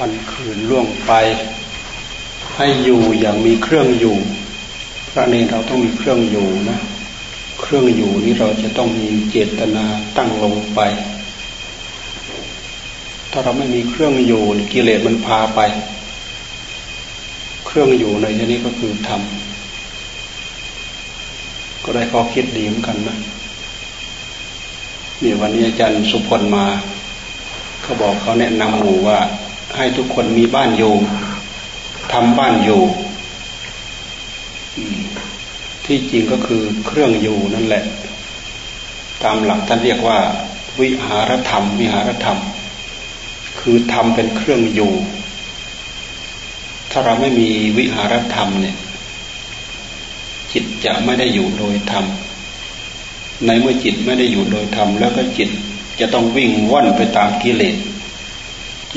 วันคืนล่วงไป ให้อยู่อย่างมีเครื่องอยู่ พระเนรเราต้องมีเครื่องอยู่นะ เครื่องอยู่นี้เราจะต้องมีเจตนาตั้งลงไป ถ้าเราไม่มีเครื่องอยู่กิเลสมันพาไป เครื่องอยู่ในที่นี้ก็คือธรรมก็ได้ข้อคิดดีเหมือนกันนะนี่วันนี้อาจารย์สุพลมา เขาบอกเขาแนะนำหมู่ว่า ให้ทุกคนมีบ้านอยู่ทำบ้านอยู่ ที่จริงก็คือเครื่องอยู่นั่นแหละ ตามหลักท่านเรียกว่า วิหารธรรม วิหารธรรม คือทำเป็นเครื่องอยู่ ถ้าเราไม่มีวิหารธรรมเนี่ย จิตจะไม่ได้อยู่โดยธรรมในเมื่อจิตไม่ได้อยู่โดยธรรมแล้วก็จิตจะต้องวิ่งว่อนไปตามกิเลส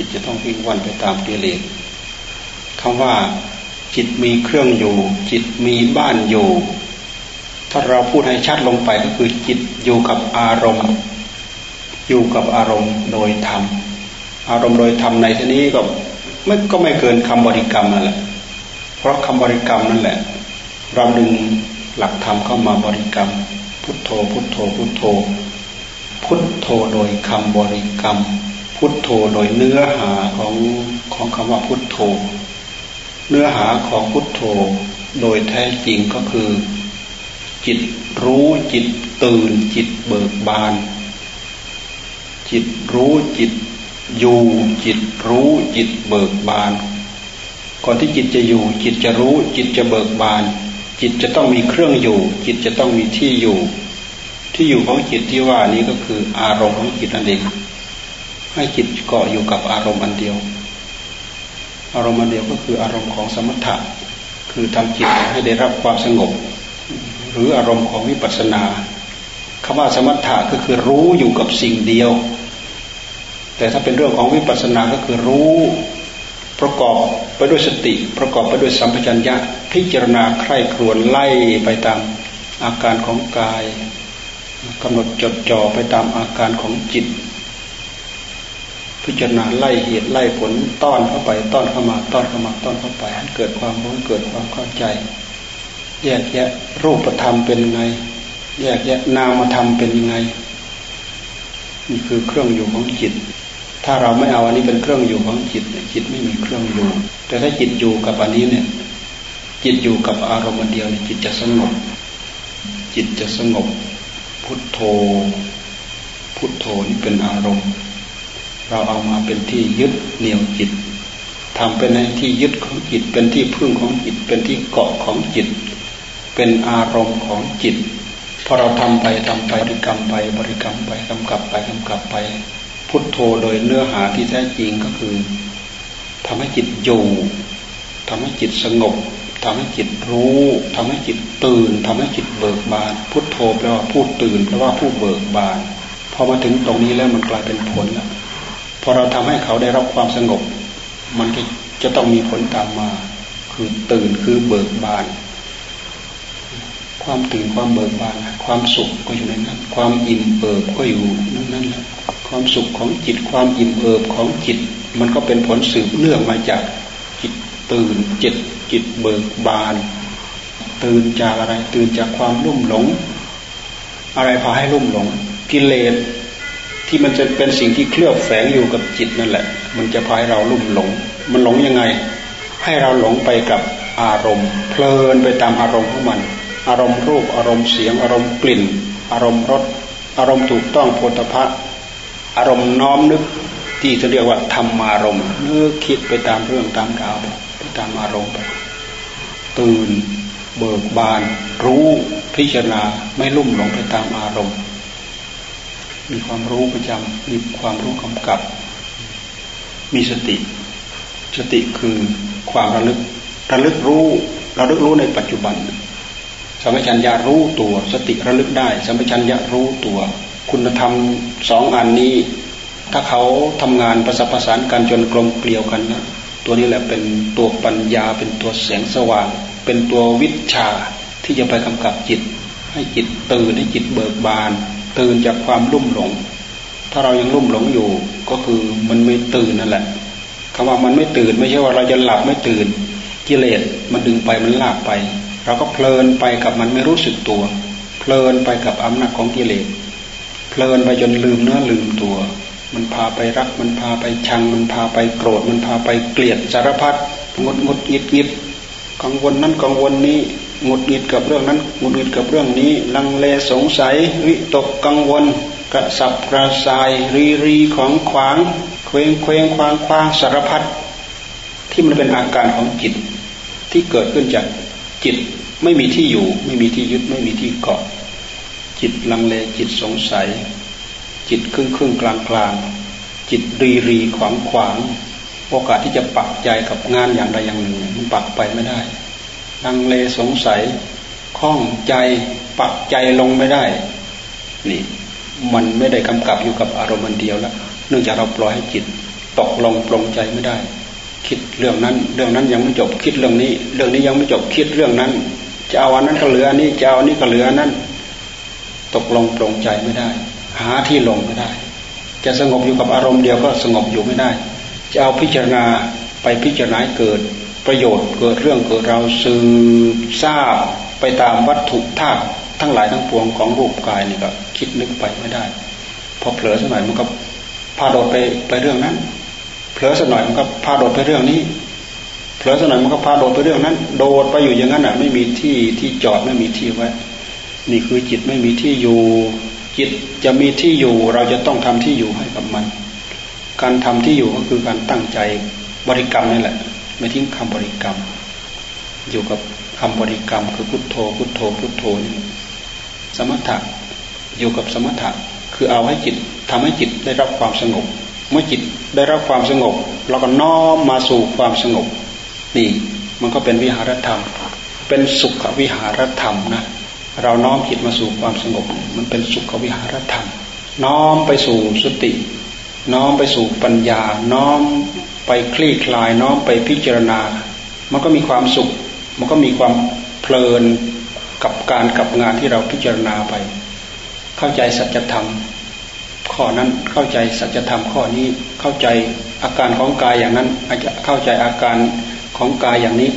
จิตจะต้องวิ่งว่อนไปตามกิเลสคำว่าจิตมีเครื่องอยู่ จิตมีบ้านอยู่ ถ้าเราพูดให้ชัดลงไปก็คือจิตอยู่กับอารมณ์ อยู่กับอารมณ์โดยธรรมอารมณ์โดยธรรมในที่นี้ก็ไม่ก็ไม่เกินคำบริกรรมนั่นแหละ เพราะคำบริกรรมนั่นแหละ เราดึงหลักธรรมเข้ามาบริกรรม พุทโธ พุทโธ พุทโธ พุทโธโดยคำบริกรรม พุทโธโดยเนื้อหาของของคำว่าพุทโธ เนื้อหาของพุทโธโดยแท้จริงก็คือ จิตรู้จิตตื่นจิตเบิกบาน จิตรู้จิตอยู่จิตรู้จิตเบิกบาน ก่อนที่จิตจะอยู่ จิตจะรู้จิตจะเบิกบาน จิตจะต้องมีเครื่องอยู่ จิตจะต้องมีที่อยู่ ที่อยู่ของจิตที่ว่านี้ก็คืออารมณ์ของจิตนั่นเอง ให้จิตเกาะอยู่กับอารมณ์อันเดียว อารมณ์อันเดียวก็คืออารมณ์ของสมถะคือทำจิตให้ได้รับความสงบ หรืออารมณ์ของวิปัสสนาคำว่าสมถะก็คือรู้อยู่กับสิ่งเดียว แต่ถ้าเป็นเรื่องของวิปัสสนาก็คือรู้ประกอบไปด้วยสติ ประกอบไปด้วยสัมปชัญญะพิจารณาใคร่ครวญไล่ไปตามอาการของกายกำหนดจดจ่อไปตามอาการของจิต พิจารณาไล่เหตุไล่ผลต้อนเข้าไป ต้อนเข้ามา ต้อนเข้ามาต้อนเข้าไปให้เกิดความรู้เกิดความเข้าใจ แยกแยะรูปธรรมเป็นไง แยกแยะนามธรรมเป็นยังไง นี่คือเครื่องอยู่ของจิต ถ้าเราไม่เอาอันนี้เป็นเครื่องอยู่ของจิตจิตไม่มีเครื่องอยู่ แต่ถ้าจิตอยู่กับอันนี้เนี่ย จิตอยู่กับอารมณ์เดียวเนี่ยจิตจะสงบ จิตจะสงบ พุทโธ พุทโธนี่เป็นอารมณ์ เราเอามาเป็นที่ยึดเหนี่ยวจิตทำเป็นที่ยึดของจิต เป็นที่พึ่งของจิต เป็นที่เกาะของจิต เป็นอารมณ์ของจิตพอเราทำไปทำไปบริกรรมไปบริกรรมไปกำกับไปกำกับไป พุทโธโดยเนื้อหาที่แท้จริงก็คือทำให้จิตอยู่ทำให้จิตสงบทำให้จิตรู้ทำให้จิตตื่นทำให้จิตเบิกบาน พุทโธแปลว่าผู้ตื่นแปลว่าผู้เบิกบานพอมาถึงตรงนี้แล้วมันกลายเป็นผลแล้ว พอเราทำให้เขาได้รับความสงบ มันจะจะต้องมีผลตามมา คือตื่นคือเบิกบาน ความตื่นความเบิกบาน ความสุขก็อยู่ในนั้น ความอิ่มเอิบก็อยู่นั่นนั่นแหละความสุขของจิตความอิ่มเอิบของจิต มันก็เป็นผลสืบเนื่องมาจากจิตตื่นจิตจิตเบิกบาน ตื่นจากอะไรตื่นจากความลุ่มหลง อะไรพาให้ลุ่มหลง กิเลส ที่มันจะเป็นสิ่งที่เคลือบแฝงอยู่กับจิตนั่นแหละ มันจะพาให้เราลุ่มหลง มันหลงยังไง ให้เราหลงไปกับอารมณ์ เพลินไปตามอารมณ์ของมัน อารมณ์รูป อารมณ์เสียง อารมณ์กลิ่น อารมณ์รส อารมณ์ถูกต้องโพธพะ อารมณ์น้อมนึกที่จะเรียกว่าธรรมารมณ์นึกคิดไปตามเรื่องตามราวไปตามอารมณ์ไปตื่น เบิกบาน รู้พิจารณาไม่ลุ่มหลงไปตามอารมณ์ มีความรู้ประจำมีความรู้กำกับ มีสติ สติคือความระลึกระลึกรู้ระลึกรู้ในปัจจุบันสัมปชัญญะรู้ตัว สติระลึกได้สัมปชัญญะรู้ตัว คุณธรรมสองอันนี้ ถ้าเขาทำงานประสานประสานกันจนกลมเกลียวกันนะตัวนี้แหละเป็นตัวปัญญาเป็นตัวแสงสว่าง เป็นตัววิชาที่จะไปกำกับจิต ให้จิตตื่นให้จิตเบิกบาน ตื่นจากความลุ่มหลง ถ้าเรายังลุ่มหลงอยู่ ก็คือมันไม่ตื่นนั่นแหละขคำว่ามันไม่ตื่นไม่ใช่ว่าเราจะหลับไม่ตื่น กิเลสมันดึงไปมันลากไป เราก็เพลินไปกับมันไม่รู้สึกตัว เพลินไปกับอำนาจของกิเลส เพลินไปจนลืมเนื้อลืมตัว มันพาไปรัก มันพาไปชัง มันพาไปโกรธ มันพาไปเกลียดสารพัดงดงดงิดงิดกังวลนั้นกังวลนี้ หงุดหงิดกับเรื่องนั้นหงุดหงิดกับเรื่องนี้ ลังเลสงสัย วิตกกังวล กระสับกระส่าย รีรีของขวาง เคว้งเคว้งควางควางสารพัดที่มันเป็นอาการของจิต ที่เกิดขึ้นจากจิตไม่มีที่อยู่ ไม่มีที่ยึดไม่มีที่เกาะ จิตลังเลจิตสงสัย จิตครึ่งครึ่งกลางกลางจิตรีรีขวางขวาง โอกาสที่จะปักใจกับงานอย่างใดอย่างหนึ่งมันปักไปไม่ได้ ลังเลสงสัยข้องใจปักใจลงไม่ได้ นี่มันไม่ได้กำกับอยู่กับอารมณ์เดียวแล้วเนื่องจากเราปล่อยให้จิตตกลงปรงใจไม่ได้ คิดเรื่องนั้น เรื่องนั้นยังไม่จบคิดเรื่องนี้ เรื่องนี้ยังไม่จบคิดเรื่องนั้นจะเอาอันนั้นก็เหลืออันนี้จะเอาอันนี้ก็เหลืออันนั้น ตกลงปรงใจไม่ได้ หาที่ลงไม่ได้ จะสงบอยู่กับอารมณ์เดียวก็สงบอยู่ไม่ได้ จะเอาพิจารณาไปพิจารณาเกิด ประโยชน์เกิดเรื่องเกิดเราสืบทราบไปตามวัตถุธาตุทั้งหลายทั้งปวงของรูปกายนี่ก็คิดนึกไปไม่ได้ พอเผลอสักหน่อยมันก็พาโดดไปไปเรื่องนั้นเผลอสักหน่อยมันก็พาโดดไปเรื่องนี้เผลอสักหน่อยมันก็พาโดดไปเรื่องนั้น โดดไปอยู่อย่างนั้นอะ ไม่มีที่ที่จอดไม่มีที่ไว้ นี่คือจิตไม่มีที่อยู่ จิตจะมีที่อยู่ เราจะต้องทำที่อยู่ให้กับมัน การทำที่อยู่ก็คือการตั้งใจบริกรรมนี่แหละ ไม่ทิ้งคำบริกรรม อยู่กับคำบริกรรมคือพุทโธพุทโธพุทโธนี่สมถะอยู่กับสมถะคือเอาให้จิตทำให้จิตได้รับความสงบ เมื่อจิตได้รับความสงบ เราก็น้อมมาสู่ความสงบ นี่มันก็เป็นวิหารธรรม เป็นสุขวิหารธรรมนะเราน้อมจิตมาสู่ความสงบ มันเป็นสุขวิหารธรรม น้อมไปสู่สติ น้อมไปสู่ปัญญา น้อมไปคลี่คลาย น้อมไปพิจารณา มันก็มีความสุข มันก็มีความเพลินกับการกับงานที่เราพิจารณาไป เข้าใจสัจธรรม ข้อนั้นเข้าใจสัจธรรมข้อนี้เข้าใจอาการของกายอย่างนั้นอาจจะเข้าใจอาการของกายอย่างนี้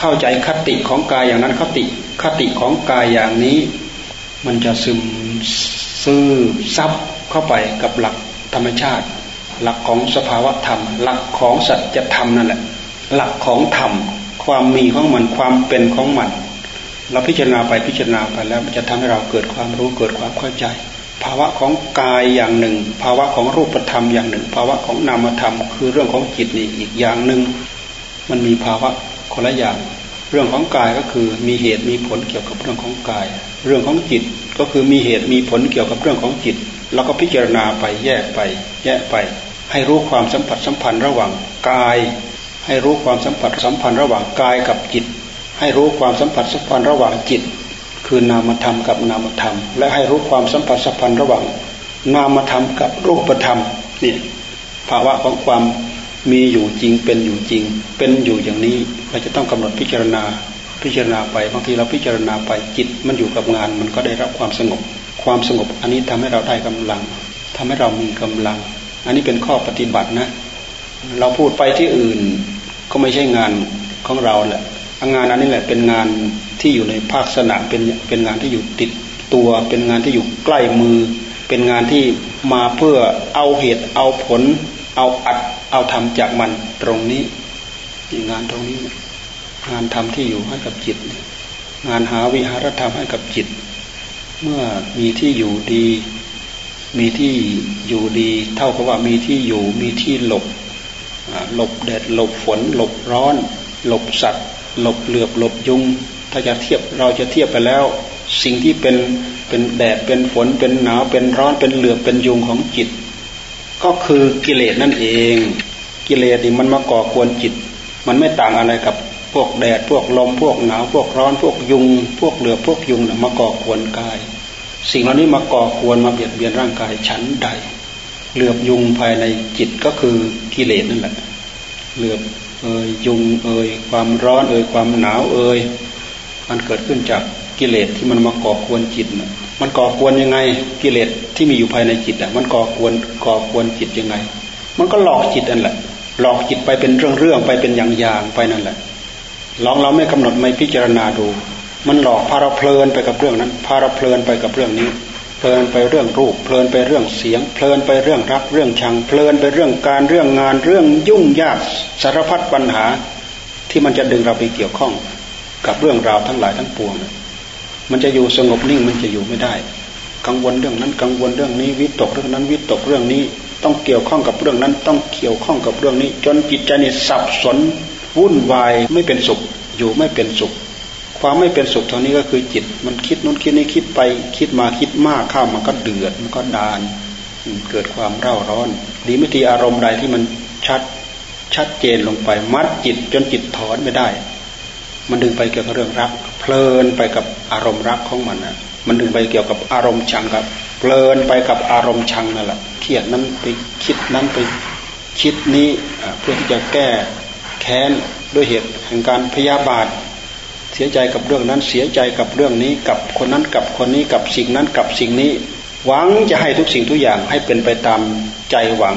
เข้าใจคติของกายอย่างนั้นคติคติของกายอย่างนี้ มันจะซึมซื่อซับเข้าไปกับหลักธรรมชาติ หลักของสภาวะธรรม หลักของสัจธรรมนั่นแหละ หลักของธรรม ความมีของมันความเป็นของมัน เราพิจารณาไปพิจารณาไปแล้วมันจะทำให้เราเกิดความรู้เกิดความเข้าใจ ภาวะของกายอย่างหนึ่ง ภาวะของรูปธรรมอย่างหนึ่ง ภาวะของนามธรรม คือเรื่องของจิตนี่อีกอย่างหนึ่ง มันมีภาวะคนละอย่าง เรื่องของกายก็คือมีเหตุมีผลเกี่ยวกับเรื่องของกาย เรื่องของจิตก็คือมีเหตุมีผลเกี่ยวกับเรื่องของจิตเราก็พิจารณาไปแยกไป แยกไป ให้รู้ความสัมผัสสัมพันธ์ระหว่างกาย ให้รู้ความสัมผัสสัมพันธ์ระหว่างกายกับจิต ให้รู้ความสัมผัสสัมพันธ์ระหว่างจิต คือนามธรรมกับนามธรรม และให้รู้ความสัมผัสสัมพันธ์ระหว่างนามธรรมกับรูปธรรมนี่ภาวะของความมีอยู่จริงเป็นอยู่จริง เป็นอยู่อย่างนี้เราจะต้องกำหนดพิจารณาพิจารณาไปบางทีเราพิจารณาไปจิตมันอยู่กับงานมันก็ได้รับความสงบ ความสงบอันนี้ทำให้เราได้กำลังทำให้เรามีกำลัง อันนี้เป็นข้อปฏิบัตินะ เราพูดไปที่อื่นก็ไม่ใช่งานของเราแหละงานอันนี้แหละเป็นงานที่อยู่ในภาคสนามเป็นเป็นงานที่อยู่ติดตัว เป็นงานที่อยู่ใกล้มือ เป็นงานที่มาเพื่อเอาเหตุเอาผล เอาอัดเอาทำจากมันตรงนี้งานตรงนี้งานทำที่อยู่ให้กับจิต งานหาวิหารธรรมให้กับจิต เมื่อมีที่อยู่ดี มีที่อยู่ดี เท่ากับว่ามีที่อยู่มีที่หลบหลบแดดหลบฝน หลบร้อน หลบสัตว์ หลบเหลือบหลบยุง ถ้าจะเทียบเราจะเทียบไปแล้ว สิ่งที่เป็นเป็นแดดเป็นฝนเป็นหนาวเป็นร้อนเป็นเหลือบเป็นยุงของจิต ก็คือกิเลสนั่นเอง กิเลสนี่มันมาก่อกวนจิต มันไม่ต่างอะไรกับพวกแดดพวกลมพวกหนาวพวกร้อนพวกยุง พวกเหลือบพวกยุงนะมาก่อกวนกาย สิ่งเหล่านี้มาก่อกวนมาเบียดเบียนร่างกายฉันใด เหลือบยุงภายในจิตก็คือกิเลสนั่นแหละ เหลือบเอ่ยยุงเอ่ยความร้อนเอ่ยความหนาวเอ่ยมันเกิดขึ้นจากกิเลสที่มันมาก่อกวนจิตนะมันก่อกวนยังไงกิเลสที่มีอยู่ภายในจิตอะมันก่อกวนก่อกวนจิตยังไง มันก็หลอกจิตนั่นแหละ หลอกจิตไปเป็นเรื่องๆไปเป็นอย่างๆไปนั่นแหละลองเราไม่กำหนดไม่พิจารณาดู มันหลอกพาเราเพลินไปกับเรื่องนั้นพาเราเพลินไปกับเรื่องนี้ เพลินไปเรื่องรูป เพลินไปเรื่องเสียง เพลินไปเรื่องรักเรื่องชัง เพลินไปเรื่องการเรื่องงานเรื่องยุ่งยากสารพัดปัญหา ที่มันจะดึงเราไปเกี่ยวข้องกับเรื่องราวทั้งหลายทั้งปวง มันจะอยู่สงบนิ่งมันจะอยู่ไม่ได้ กังวลเรื่องนั้นกังวลเรื่องนี้วิตกเรื่องนั้นวิตกเรื่องนี้ ต้องเกี่ยวข้องกับเรื่องนั้น ต้องเกี่ยวข้องกับเรื่องนี้ จนจิตใจนี่สับสนวุ่นวายไม่เป็นสุข อยู่ไม่เป็นสุข ความไม่เป็นสุขเท่านี้ก็คือจิต มันคิดนู้นคิดนี้คิดไปคิดมาคิดมากข้ามันก็เดือดมันก็ดาน เกิดความเร่าร้อน ดีไม่ทีอารมณ์ใดที่มันชัดชัดเจนลงไป มัดจิตจนจิตถอนไม่ได้ มันดึงไปเกี่ยวกับเรื่องรัก เพลินไปกับอารมณ์รักของมันนะมันดึงไปเกี่ยวกับอารมณ์ชังครับเพลินไปกับอารมณ์ชังนั่นแหละเครียดนั้นไปคิดนั้นไปคิดนี้เพื่อที่จะแก้แค้นด้วยเหตุแห่งการพยาบาท เสียใจกับเรื่องนั้นเสียใจกับเรื่องนี้กับคนนั้นกับคนนี้กับสิ่งนั้นกับสิ่งนี้ หวังจะให้ทุกสิ่งทุกอย่างให้เป็นไปตามใจหวัง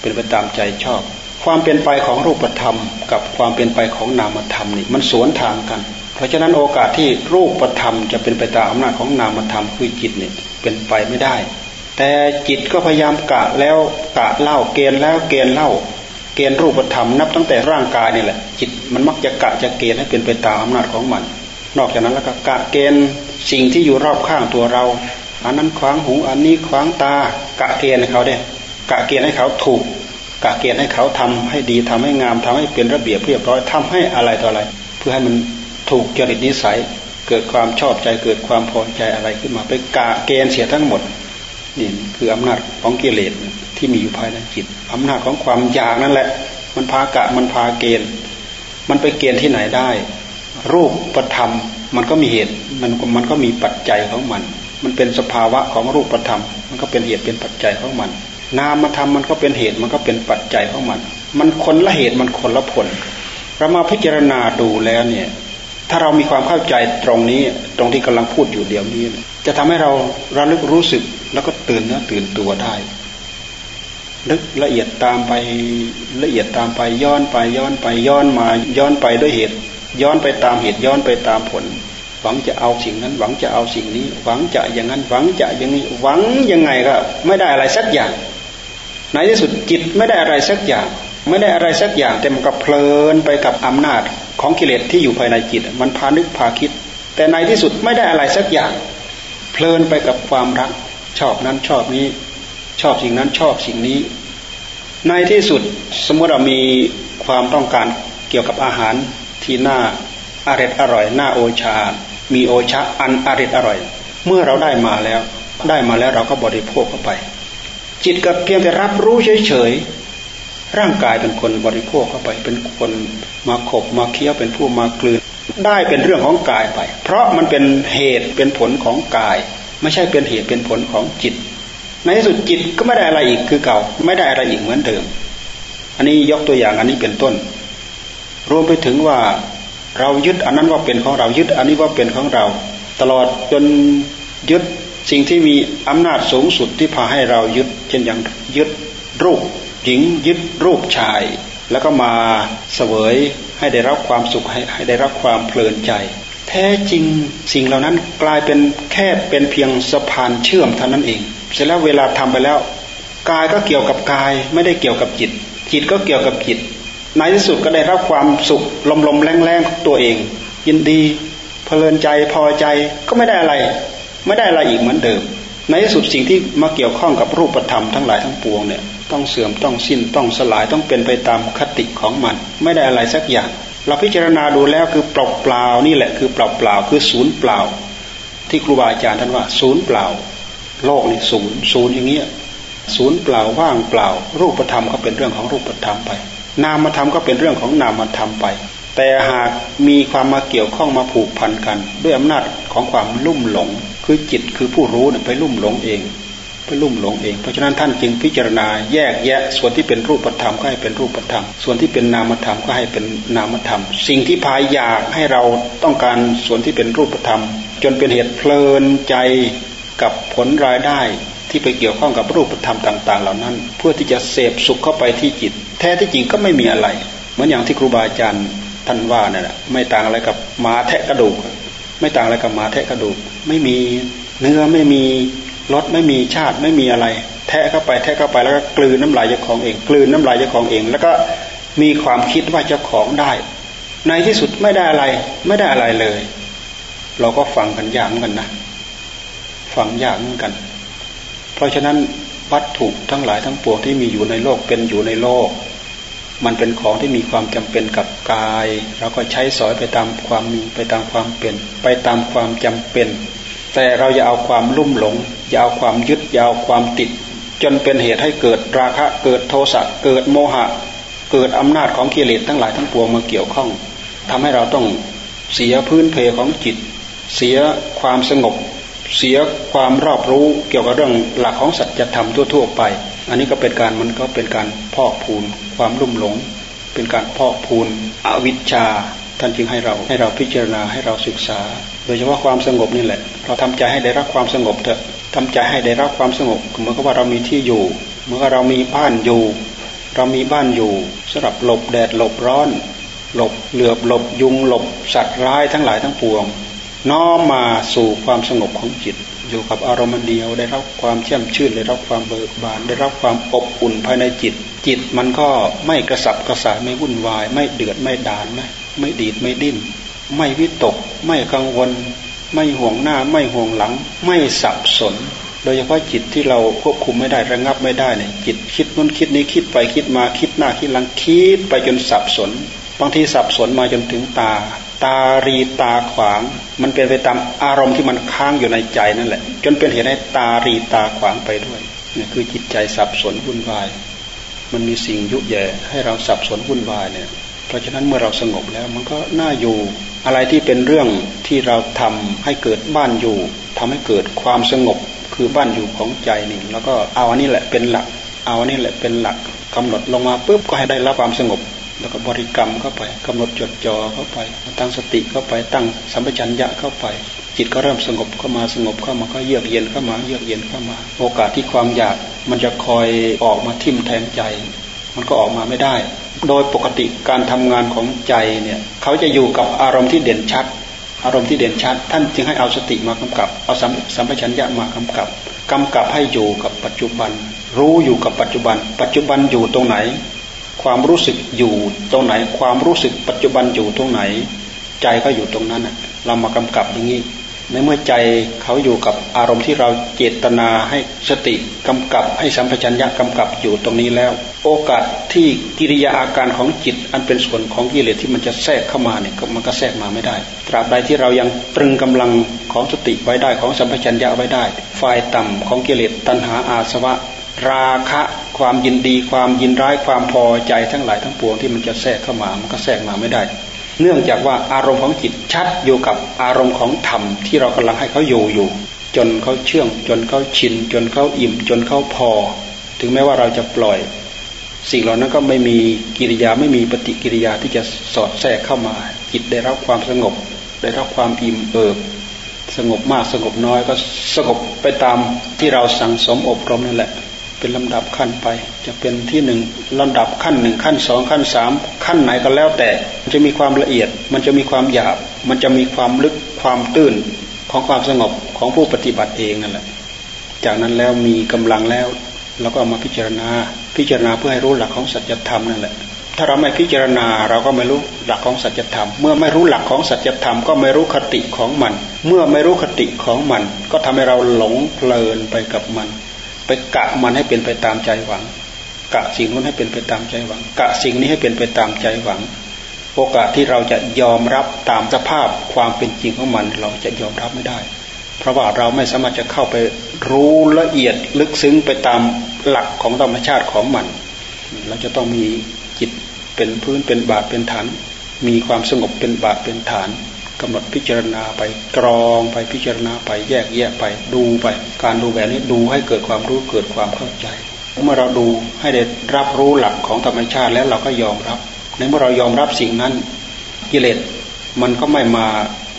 เป็นไปตามใจชอบ ความเป็นไปของรูปธรรม กับความเป็นไปของนามธรรมนี่มันสวนทางกัน เพราะฉะนั้นโอกาสที่รูปธรรมจะเป็นไปตามอำนาจของนามธรรมคือจิตเนี่ยเป็นไปไม่ได้ แต่จิตก็พยายามกะแล้วกะเล่าเกณฑ์แล้วเกณฑ์เล่า เกณฑ์รูปธรรมนับตั้งแต่ร่างกายนี่แหละ จิตมันมักจะกะจะเกณฑ์ให้เป็นไปตามอำนาจของมัน นอกจากนั้นแล้วก็กะเกณฑ์สิ่งที่อยู่รอบข้างตัวเราอันนั้นขวางหูอันนี้ขวางตากะเกณฑ์ให้เขาเด้กะเกณฑ์ให้เขาถูกกะเกณฑ์ให้เขาทำให้ดีทำให้งามทำให้เป็นระเบียบเรียบร้อยทำให้อะไรต่ออะไร เพื่อให้มันถูกจริตนิสัย เกิดความชอบใจเกิดความพอใจอะไรขึ้นมาไปกะเกณฑ์เสียทั้งหมดนี่คืออำนาจของกิเลส ที่มีอยู่ภายในจิตอำนาจของความอยากนั่นแหละ มันพากะมันพาเกณฑ์ มันไปเกณฑ์ที่ไหนได้ รูปประธรรมมันก็มีเหตุมันมันก็มีปัจจัยของมัน มันเป็นสภาวะของรูปประธรรม มันก็เป็นเหตุเป็นปัจจัยของมัน นามธรรมมันก็เป็นเหตุมันก็เป็นปัจจัยของมัน มันคนละเหตุมันคนละผลเรามาพิจารณาดูแล้วเนี่ย ถ้าเรามีความเข้าใจตรงนี้ตรงที่กำลังพูดอยู่เดี๋ยวนี้ จะทำให้เราระลึกรู้สึกแล้วก็ตื่นเนื้อตื่นตัวได้ ลึกละเอียดตามไปละเอียดตามไปย้อนไปย้อนไปย้อนมาย้อนไปด้วยเหตุ ย้อนไปตามเหตุย้อนไปตามผล หวังจะเอาสิ่งนั้น หวังจะเอาสิ่งนี้ หวังจะอย่างนั้น หวังจะอย่างนี้ หวังยังไงก็ไม่ได้อะไรสักอย่างในที่สุดจิตไม่ได้อะไรสักอย่าง ไม่ได้อะไรสักอย่างแต่มันก็เพลินไปกับอำนาจของกิเลสที่อยู่ภายในจิต มันพานึกพาคิด แต่ในที่สุดไม่ได้อะไรสักอย่าง เพลินไปกับความรัก ชอบนั้นชอบนี้ ชอบสิ่งนั้นชอบสิ่งนี้ ในที่สุดสมมติเรามีความต้องการเกี่ยวกับอาหารที่น่าอร่อยอร่อยน่าโอชา มีโอชาอันอร่อยอร่อย เมื่อเราได้มาแล้ว ได้มาแล้วเราก็บริโภคเข้าไป จิตก็เพียงแต่รับรู้เฉยๆร่างกายเป็นคนบริโภคเข้าไป เป็นคนมาขบมาเคี้ยวเป็นผู้มากลืน ได้เป็นเรื่องของกายไป เพราะมันเป็นเหตุเป็นผลของกาย ไม่ใช่เป็นเหตุเป็นผลของจิต ในที่สุดจิตก็ไม่ได้อะไรอีกคือเก่า ไม่ได้อะไรอีกเหมือนเดิม อันนี้ยกตัวอย่างอันนี้เป็นต้น รวมไปถึงว่าเรายึดอันนั้นว่าเป็นของเรายึดอันนี้ว่าเป็นของเรา ตลอดจนยึดสิ่งที่มีอำนาจสูงสุดที่พาให้เรายึด เช่นอย่างยึดรูปหญิงยึดรูปชาย แล้วก็มาเสวยให้ได้รับความสุขให้ให้ได้รับความเพลินใจ แท้จริงสิ่งเหล่านั้นกลายเป็นแค่เป็นเพียงสะพานเชื่อมเท่านั้นเอง เสร็จแล้วเวลาทำไปแล้วกายก็เกี่ยวกับกายไม่ได้เกี่ยวกับจิต จิตก็เกี่ยวกับจิตในที่สุดก็ได้รับความสุขลมๆแรงๆตัวเอง ยินดีเพลินใจพอใจก็ไม่ได้อะไร ไม่ได้อะไรอีกเหมือนเดิม ในที่สุดสิ่งที่มาเกี่ยวข้องกับรูปธรรมทั้งหลายทั้งปวงเนี่ยต้องเสื่อมต้องสิ้นต้องสลายต้องเป็นไปตามคติของมัน ไม่ได้อะไรสักอย่าง เราพิจารณาดูแล้วคือเปล่าเปล่านี่แหละคือเปล่าเปล่าคือศูนย์เปล่า ที่ครูบาอาจารย์ท่านว่า ศูนย์เปล่า โลกนี่ศูนย์ศูนย์อย่างเงี้ยศูนย์เปล่าว่างเปล่า รูปธรรมก็เป็นเรื่องของรูปธรรมไป นามธรรมก็เป็นเรื่องของนามธรรมไป แต่หากมีความมาเกี่ยวข้องมาผูกพันกัน ด้วยอำนาจของความลุ่มหลง คือจิตคือผู้รู้เนี่ยไปลุ่มหลงเองไปลุ่มหลงเอง เพราะฉะนั้นท่านจึงพิจารณาแยกแยะ ส่วนที่เป็นรูปธรรมก็ให้เป็นรูปธรรม ส่วนที่เป็นนามธรรมก็ให้เป็นนามธรรม สิ่งที่พายอยากให้เราต้องการส่วนที่เป็นรูปธรรม จนเป็นเหตุเพลินใจ กับผลรายได้ที่ไปเกี่ยวข้องกับรูปธรรมต่าง ๆ เหล่านั้น เพื่อที่จะเสพสุขเข้าไปที่จิต แท้ที่จริงก็ไม่มีอะไร เหมือนอย่างที่ครูบาอาจารย์ท่านว่านั่นแหละไม่ต่างอะไรกับหมาแทะกระดูก ไม่ต่างอะไรกับหมาแทะกระดูก ไม่มีเนื้อไม่มีรสไม่มีชาติไม่มีอะไร แทะเข้าไปแทะเข้าไปแล้วก็กลืนน้ำลายเจ้าของเอง กลืนน้ำลายเจ้าของเอง แล้วก็มีความคิดว่าเจ้าของได้ ในที่สุดไม่ได้อะไรไม่ได้อะไรเลย เราก็ฟังกันยากเหมือนกันนะ ฟังยากเหมือนกัน เพราะฉะนั้นวัตถุทั้งหลายทั้งปวงที่มีอยู่ในโลกเป็นอยู่ในโลก มันเป็นของที่มีความจำเป็นกับกายเราก็ใช้สอยไปตามความมีไปตามความเป็น ไปตามความจำเป็น แต่เราอย่าเอาความลุ่มหลง อย่าเอาความยึดอย่าเอาความติด จนเป็นเหตุให้เกิดราคะเกิดโทสะเกิดโมหะ เกิดอำนาจของกิเลสทั้งหลายทั้งปวงมาเกี่ยวข้องทำให้เราต้องเสียพื้นเพของจิต เสียความสงบ เสียความรอบรู้เกี่ยวกับเรื่องหลักของสัจธรรมทั่ว ๆ ไป อันนี้ก็เป็นการมันก็เป็นการพอกพูนความลุ่มหลง เป็นการพอกพูนอวิชชาท่านจึงให้เราให้เราพิจารณาให้เราศึกษา โดยเฉพาะความสงบนี่แหละ เราทำใจให้ได้รับความสงบเถอะทำใจให้ได้รับความสงบเหมือนกับว่าเรามีที่อยู่เมื่อเรามีบ้านอยู่ เรามีบ้านอยู่สำหรับหลบแดดหลบร้อน หลบเหลือบหลบยุงหลบสัตว์ร้ายทั้งหลายทั้งปวง น้อมมาสู่ความสงบของจิต อยู่กับอารมณ์เดียวได้รับความแช่มชื่นได้รับความเบิกบาน ได้รับความอบอุ่นภายในจิต จิตมันก็ไม่กระสับกระส่ายไม่วุ่นวาย ไม่เดือดไม่ดานไม่ไม่ดีดไม่ดิ้น ไม่วิตก ไม่กังวล ไม่ห่วงหน้า ไม่ห่วงหลัง ไม่สับสน โดยเฉพาะจิตที่เราควบคุมไม่ได้ระงับไม่ได้เนี่ยจิตคิดนู้นคิดนี้คิดไปคิดมาคิดหน้าคิดหลังคิดไปจนสับสนบางทีสับสนมาจนถึงตา ตารีตาขวาง มันเป็นไปตามอารมณ์ที่มันค้างอยู่ในใจนั่นแหละ จนเป็นเหตุให้ตารีตาขวางไปด้วยนี่คือจิตใจสับสนวุ่นวาย มันมีสิ่งยุแย่ให้เราสับสนวุ่นวายเนี่ย เพราะฉะนั้นเมื่อเราสงบแล้ว มันก็น่าอยู่ อะไรที่เป็นเรื่องที่เราทำให้เกิดบ้านอยู่ทำให้เกิดความสงบคือบ้านอยู่ของใจนี่แล้วก็เอาอันนี้แหละเป็นหลัก เอาอันนี้แหละเป็นหลักกำหนดลงมาปุ๊บก็ให้ได้รับความสงบ แล้วก็บริกรรมเข้าไปกำหนดจดจ่อเข้าไป ตั้งสติเข้าไปตั้งสัมปชัญญะเข้าไป จิตก็เริ่มสงบเข้ามาสงบเข้ามาก็เยือกเย็นเข้ามาเยือกเย็นเข้ามา โอกาสที่ความอยากมันจะคอยออกมาทิ่มแทงใจ มันก็ออกมาไม่ได้ โดยปกติการทำงานของใจเนี่ยเขาจะอยู่กับอารมณ์ที่เด่นชัด อารมณ์ที่เด่นชัด ท่านจึงให้เอาสติมากำกับ เอาสัมปชัญญะมากำกับกำกับให้อยู่กับปัจจุบัน รู้อยู่กับปัจจุบัน ปัจจุบันอยู่ตรงไหน ความรู้สึกอยู่ตรงไหน ความรู้สึกปัจจุบันอยู่ตรงไหน ใจก็อยู่ตรงนั้นเรามากำกับอย่างนี้ในเมื่อใจเขาอยู่กับอารมณ์ที่เราเจตนาให้สติกำกับให้สัมปชัญญะกำกับอยู่ตรงนี้แล้ว โอกาสที่กิริยาอาการของจิต อันเป็นส่วนของกิเลสที่มันจะแทรกเข้ามาเนี่ยมันก็แทรกมาไม่ได้ ตราบใดที่เรายังตรึงกำลังของสติไว้ได้ของสัมปชัญญะไว้ได้ ฝ่ายต่ำของกิเลสตัณหาอาสวะ ราคะความยินดี ความยินร้ายความพอใจทั้งหลายทั้งปวงที่มันจะแทรกเข้ามามันก็แทรกมาไม่ได้ เนื่องจากว่าอารมณ์ของจิตชัดอยู่กับอารมณ์ของธรรมที่เรากำลังให้เขาอยู่อยู่ จนเขาเชื่อง จนเขาชิน จนเขาอิ่ม จนเขาพอ ถึงแม้ว่าเราจะปล่อย สิ่งเหล่านั้นก็ไม่มีกิริยาไม่มีปฏิกิริยาที่จะสอดแทรกเข้ามา จิตได้รับความสงบ ได้รับความอิ่มเอิบสงบมากสงบน้อยก็สงบไปตามที่เราสั่งสมอบรมนั่นแหละ เป็นลำดับขั้นไป จะเป็นที่หนึ่งลำดับขั้นหนึ่งขั้นสองขั้นสามขั้นไหนก็แล้วแต่ มันจะมีความละเอียด มันจะมีความหยาบ มันจะมีความลึกความตื้นของความสงบของผู้ปฏิบัติเองนั่นแหละ จากนั้นแล้วมีกำลังแล้วเราก็เอามาพิจารณา พิจารณาเพื่อให้รู้หลักของสัจธรรมนั่นแหละ ถ้าเราไม่พิจารณาเราก็ไม่รู้หลักของสัจธรรม เมื่อไม่รู้หลักของสัจธรรมก็ไม่รู้คติของมัน เมื่อไม่รู้คติของมัน ก็ทำให้เราหลงเพลินไปกับมัน ไปกะมันให้เป็นไปตามใจหวัง กะสิ่งนู้นให้เป็นไปตามใจหวัง กะสิ่งนี้ให้เป็นไปตามใจหวัง โอกาสที่เราจะยอมรับตามสภาพความเป็นจริงของมันเราจะยอมรับไม่ได้ เพราะว่าเราไม่สามารถจะเข้าไปรู้ละเอียดลึกซึ้งไปตามหลักของธรรมชาติของมัน เราจะต้องมีจิตเป็นพื้นเป็นบาทเป็นฐาน มีความสงบเป็นบาทเป็นฐาน กำหนดพิจารณาไปกรองไปพิจารณาไปแยกแยะไปดูไป การดูแบบนี้ดูให้เกิดความรู้เกิดความเข้าใจ เมื่อเราดูให้ได้รับรู้หลักของธรรมชาติแล้วเราก็ยอมรับ ในเมื่อเรายอมรับสิ่งนั้นกิเลสมันก็ไม่มา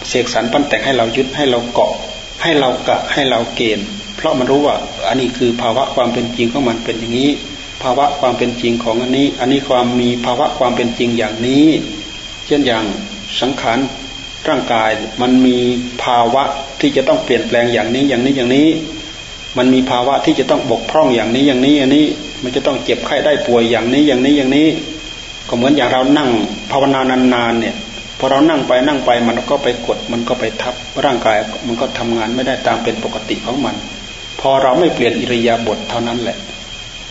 เสกสรรปั้นแต่งให้เรายึดให้เราเกาะ ให้เรากะให้เราเกณฑ์ เพราะมันรู้ว่าอันนี้คือภาวะความเป็นจริงของมันเป็นอย่างนี้ ภาวะความเป็นจริงของอันนี้ อันนี้ความมีภาวะความเป็นจริงอย่างนี้ เช่นอย่างสังขาร ร่างกายมันมีภาวะที่จะต้องเปลี่ยนแปลงอย่างนี้อย่างนี้อย่างนี้ มันมีภาวะที่จะต้องบกพร่องอย่างนี้อย่างนี้อันนี้ มันจะต้องเจ็บไข้ได้ป่วยอย่างนี้อย่างนี้อย่างนี้ ก็เหมือนอย่างเรานั่งภาวนานานๆเนี่ยพอเรานั่งไปนั่งไปมันก็ไปกดมันก็ไปทับร่างกายมันก็ทำงานไม่ได้ตามเป็นปกติของมัน พอเราไม่เปลี่ยนอิริยาบถเท่านั้นแหละ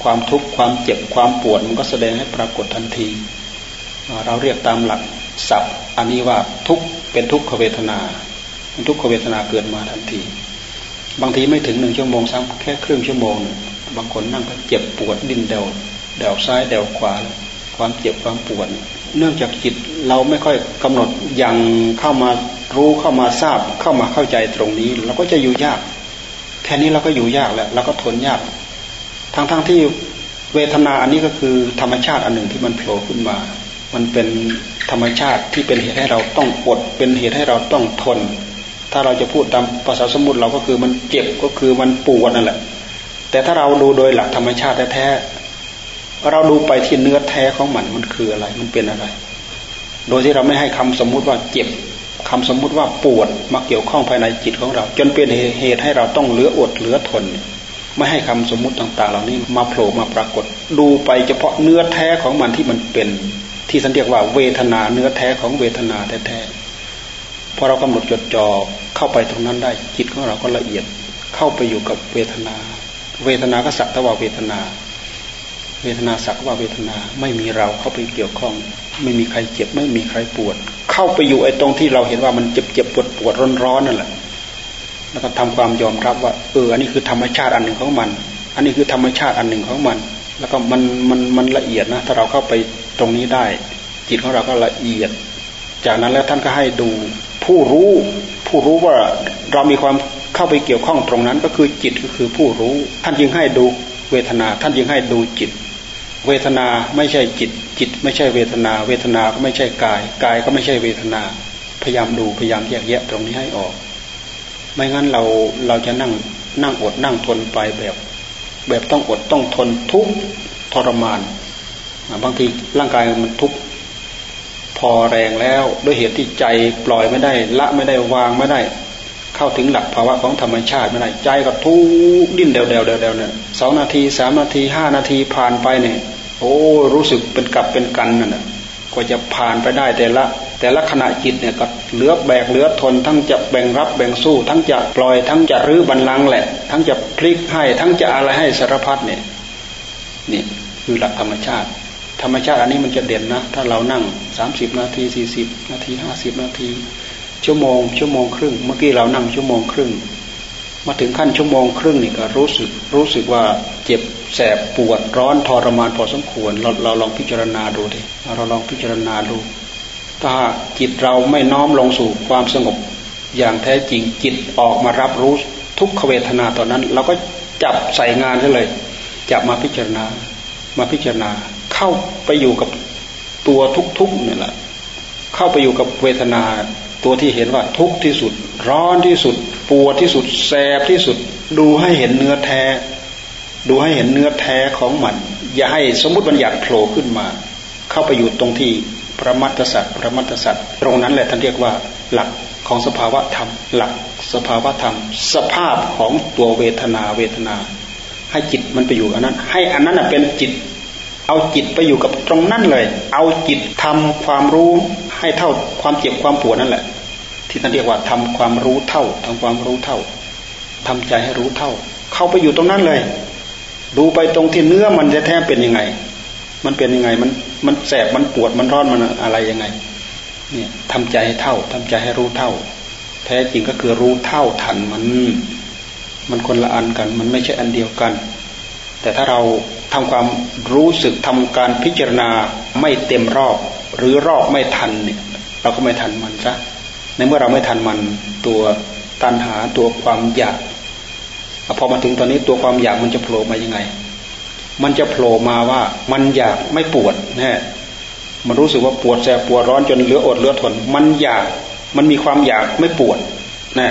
ความทุกข์ความเจ็บความปวดมันก็แสดงให้ปรากฏทันที เราเรียกตามหลักศัพท์อันนี้ว่าทุก เป็นทุกขเวทนาเป็นทุกขเวทนาเกิดมาทันที บางทีไม่ถึงหนึ่งชั่วโมงซ้ำแค่ครึ่งชั่วโมง บางคนนั่งก็เจ็บปวดดิ้นเดวเดวซ้ายเดวขวา ความเจ็บความปวด เนื่องจากจิตเราไม่ค่อยกำหนดอย่างเข้ามารู้เข้ามาทราบเข้ามาเข้าใจตรงนี้เราก็จะอยู่ยาก แค่นี้เราก็อยู่ยากแล้วเราก็ทนยาก ทั้งๆทที่เวทนาอันนี้ก็คือธรรมชาติอันหนึ่งที่มันโผล่ขึ้นมา มันเป็นธรรมชาติที่เป็นเหตุให้เราต้องอด เป็นเหตุให้เราต้องทน ถ้าเราจะพูดตามภาษาสมุติเราก็คือมันเจ็บก็คือมันปวดนั่นแหละ แต่ถ้าเราดูโดยหลักธรรมชาติแท้เราดูไปที่เนื้อแท้ของมันมันคืออะไร มันเป็นอะไร โดยที่เราไม่ให้คำสมมุติว่าเจ็บคำสมมุติว่าปวดมาเกี่ยวข้องภายในจิตของเรา จนเป็นเหตุให้เราต้องเหลืออดเหลือทนไม่ให้คำสมมุติต่าง ๆ เหล่านี้มาโผล่มาปรากฏ ดูไปเฉพาะเนื้อแท้ของมันที่มันเป็น ที่สันเรียกว่าเวทนาเนื้อแท้ของเวทนาแท้ๆพอเรากำหนดจดจ่อเข้าไปตรงนั้นได้ จิตของเราก็ละเอียดเข้าไปอยู่กับเวทนา เวทนาก็สักตว่าเวทนา เวทนาสักว่าเวทนาไม่มีเราเข้าไปเกี่ยวข้อง ไม่มีใครเจ็บไม่มีใครปวด เข้าไปอยู่ไอ้ตรงที่เราเห็นว่ามันเจ็บเจ็บปวดปวดร้อนร้อนนั่นแหละแล้วก็ทำความยอมรับว่าเอออันนี้คือธรรมชาติอันหนึ่งของมัน อันนี้คือธรรมชาติอันหนึ่งของมัน แล้วก็มันมันมันละเอียดนะถ้าเราเข้าไป ตรงนี้ได้ จิตของเราก็ละเอียด จากนั้นแล้วท่านก็ให้ดูผู้รู้ผู้รู้ว่าเรามีความเข้าไปเกี่ยวข้องตรงนั้นก็คือจิตก็คือผู้รู้ ท่านจึงให้ดูเวทนา ท่านจึงให้ดูจิต เวทนาไม่ใช่จิต จิตไม่ใช่เวทนา เวทนาก็ไม่ใช่กาย กายก็ไม่ใช่เวทนา พยายามดูพยายามแยกแยะตรงนี้ให้ออก ไม่งั้นเราเราจะนั่งนั่งอดนั่งทนไปแบบ แบบต้องอดต้องทนทุกทรมาน บางทีร่างกายมันทุกพอแรงแล้วด้วยเหตุที่ใจปล่อยไม่ได้ ละไม่ได้วางไม่ได้ เข้าถึงหลักภาวะของธรรมชาติไม่ได้ ใจก็ทุกดิ้นเดวเดวเดวเดวเนี่ยสองนาทีสามนาทีห้านาทีผ่านไปเนี่ยโอ้รู้สึกเป็นกับเป็นกันนั่นแหะกว่าจะผ่านไปได้แต่ละ แต่ละขณะจิตเนี่ยก็เหลือแบกเหลือทน ทั้งจะแบ่งรับแบ่งสู้ ทั้งจะปล่อย ทั้งจะรื้อบันลังแหละ ทั้งจะพลิกให้ ทั้งจะอะไรให้สารพัดเนี่ยนี่คือหลักธรรมชาติ ธรรมชาติอันนี้มันจะเด่นนะ ถ้าเรานั่งสามสิบนาทีสี่สิบนาทีห้าสิบนาที ชั่วโมง ชั่วโมงครึ่ง เมื่อกี้เรานั่งชั่วโมงครึ่ง มาถึงขั้นชั่วโมงครึ่งนี่ก็รู้สึกรู้สึกว่าเจ็บแสบปวดร้อนทรมานพอสมควร เราเราลองพิจารณาดูดิเราลองพิจารณาดู ถ้าจิตเราไม่น้อมลงสู่ความสงบ อย่างแท้จริงจิตออกมารับรู้ทุกขเวทนาตอนนั้น เราก็จับใส่งานซะเลยจับมาพิจารณามาพิจารณา เข้าไปอยู่กับตัวทุกๆเนี่ยแหละเข้าไปอยู่กับเวทนาตัวที่เห็นว่าทุกที่สุด ร้อนที่สุด ปวดที่สุด แสบที่สุด ดูให้เห็นเนื้อแท้ ดูให้เห็นเนื้อแท้ของมัน อย่าให้สมมติบัญญัติโผล่ขึ้นมา เข้าไปอยู่ตรงที่ประมัตสัตว์ประมัตสัตว์ตรงนั้นแหละท่านเรียกว่าหลักของสภาวะธรรม หลักสภาวะธรรม สภาพของตัวเวทนาเวทนา ให้จิตมันไปอยู่อันนั้น ให้อันนั้นเป็นจิต เอาจิตไปอยู่กับตรงนั้นเลย เอาจิตทำความรู้ให้เท่าความเจ็บความปวดนั่นแหละ ที่ท่านเรียกว่าทำความรู้เท่าทำความรู้เท่าทำใจให้รู้เท่า เข้าไปอยู่ตรงนั้นเลย ดูไปตรงที่เนื้อมันจะแท้เป็นยังไง มันเป็นยังไงมันมันแสบมันปวดมันร้อนมันอะไรยังไง เนี่ยทำใจให้เท่าทำใจให้รู้เท่า แท้จริงก็คือรู้เท่าทันมัน มันคนละอันกัน มันไม่ใช่อันเดียวกัน แต่ถ้าเรา ทำความรู้สึกทำการพิจารณาไม่เต็มรอบ หรือรอบไม่ทันเนี่ยเราก็ไม่ทันมันซะในเมื่อเราไม่ทันมันตัวตัณหาตัวความอยากพอมาถึงตอนนี้ตัวความอยากมันจะโผล่มายังไง มันจะโผล่มาว่ามันอยากไม่ปวดนะมันรู้สึกว่าปวดแสบปวดร้อนจนเหลืออดเหลือทน มันอยากมันมีความอยากไม่ปวดนะ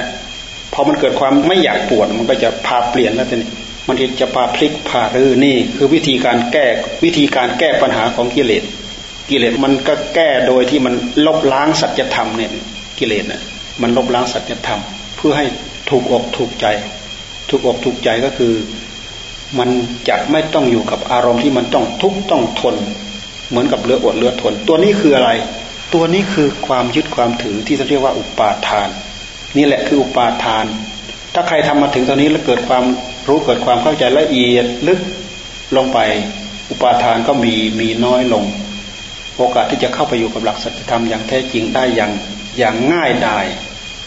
พออมันเกิดความไม่อยากปวดมันก็จะพาเปลี่ยนแล้วทีนี้ มันจะพาพลิกพารื้อนี่คือวิธีการแก้วิธีการแก้ปัญหาของกิเลส กิเลสมันก็แก้โดยที่มันลบล้างสัจธรรมเนี่ยกิเลสน่ะมันลบล้างสัจธรรม เพื่อให้ถูกอกถูกใจ ถูกอกถูกใจก็คือมันจะไม่ต้องอยู่กับอารมณ์ที่มันต้องทุกข์ต้องทน เหมือนกับเลืออดเลือทน ตัวนี้คืออะไร ตัวนี้คือความยึดความถือที่เรียกว่าอุปาทาน นี่แหละคืออุปาทาน ถ้าใครทำมาถึงตอนนี้แล้วเกิดความ รู้เกิดความเข้าใจละเอียดลึกลงไป อุปาทานก็มีมีน้อยลง โอกาสที่จะเข้าไปอยู่กับหลักสัจธรรมอย่างแท้จริงได้อย่างอย่างง่ายดาย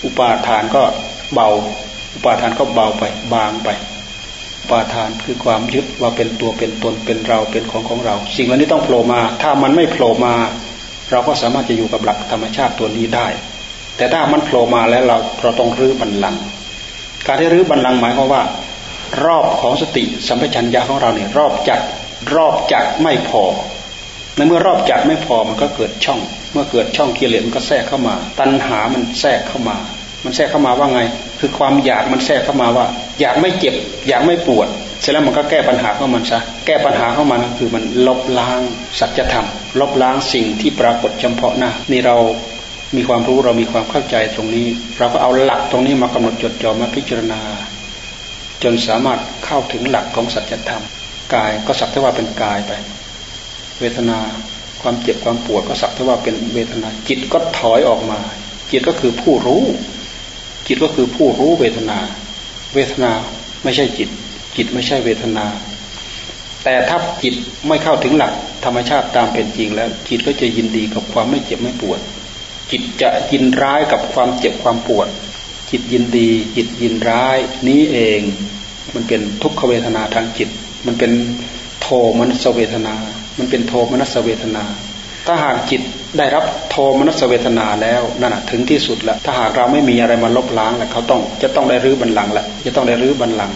อุปาทานก็เบา อุปาทานก็เบาไปบางไป อุปาทานคือความยึดว่าเป็นตัวเป็นตนเป็นเราเป็นของของเรา สิ่งเหล่านี้ต้องโผล่มา ถ้ามันไม่โผล่มา เราก็สามารถจะอยู่กับหลักธรรมชาติตัวนี้ได้ แต่ถ้ามันโผล่มาแล้วเราเราต้องรื้อบันลัง การที่รื้อบันลังหมายความว่า รอบของสติสัมปชัญญะของเราเนี่ยรอบจัดรอบจัดไม่พอในเมื่อรอบจัดไม่พอมันก็เกิดช่อง เมื่อเกิดช่องกิเลสมันก็แทรกเข้ามา ตัณหามันแทรกเข้ามา มันแทรกเข้ามาว่าไง คือความอยากมันแทรกเข้ามาว่า อยากไม่เจ็บ อยากไม่ปวด เสร็จแล้วมันก็แก้ปัญหาของมันซะแก้ปัญหาของมันคือมันลบล้างสัจธรรม ลบล้างสิ่งที่ปรากฏเฉพาะหน้านี่เรามีความรู้เรามีความเข้าใจตรงนี้ เราก็เอาหลักตรงนี้มากำหนดจดจ่อมาพิจารณา จนสามารถเข้าถึงหลักของสัจธรรม กายก็สักแต่ว่าเป็นกายไป เวทนาความเจ็บความปวดก็สักแต่ว่าเป็นเวทนา จิตก็ถอยออกมา จิตก็คือผู้รู้ จิตก็คือผู้รู้เวทนา เวทนาไม่ใช่จิต จิตไม่ใช่เวทนา แต่ถ้าจิตไม่เข้าถึงหลักธรรมชาติตามเป็นจริงแล้ว จิตก็จะยินดีกับความไม่เจ็บไม่ปวด จิตจะยินร้ายกับความเจ็บความปวด จิตยินดี จิตยินร้ายนี้เอง มันเป็นทุกขเวทนาทางจิต มันเป็นโทมนัสเวทนา มันเป็นโทมนัสเวทนา ถ้าหากจิตได้รับโทมนัสเวทนาแล้วนั่นถึงที่สุดล้วถ้าหากเราไม่มีอะไรมาลบล้างล้วเขาต้องจะต้องได้รื้อบันลังละจะต้องได้รื้อบันลัง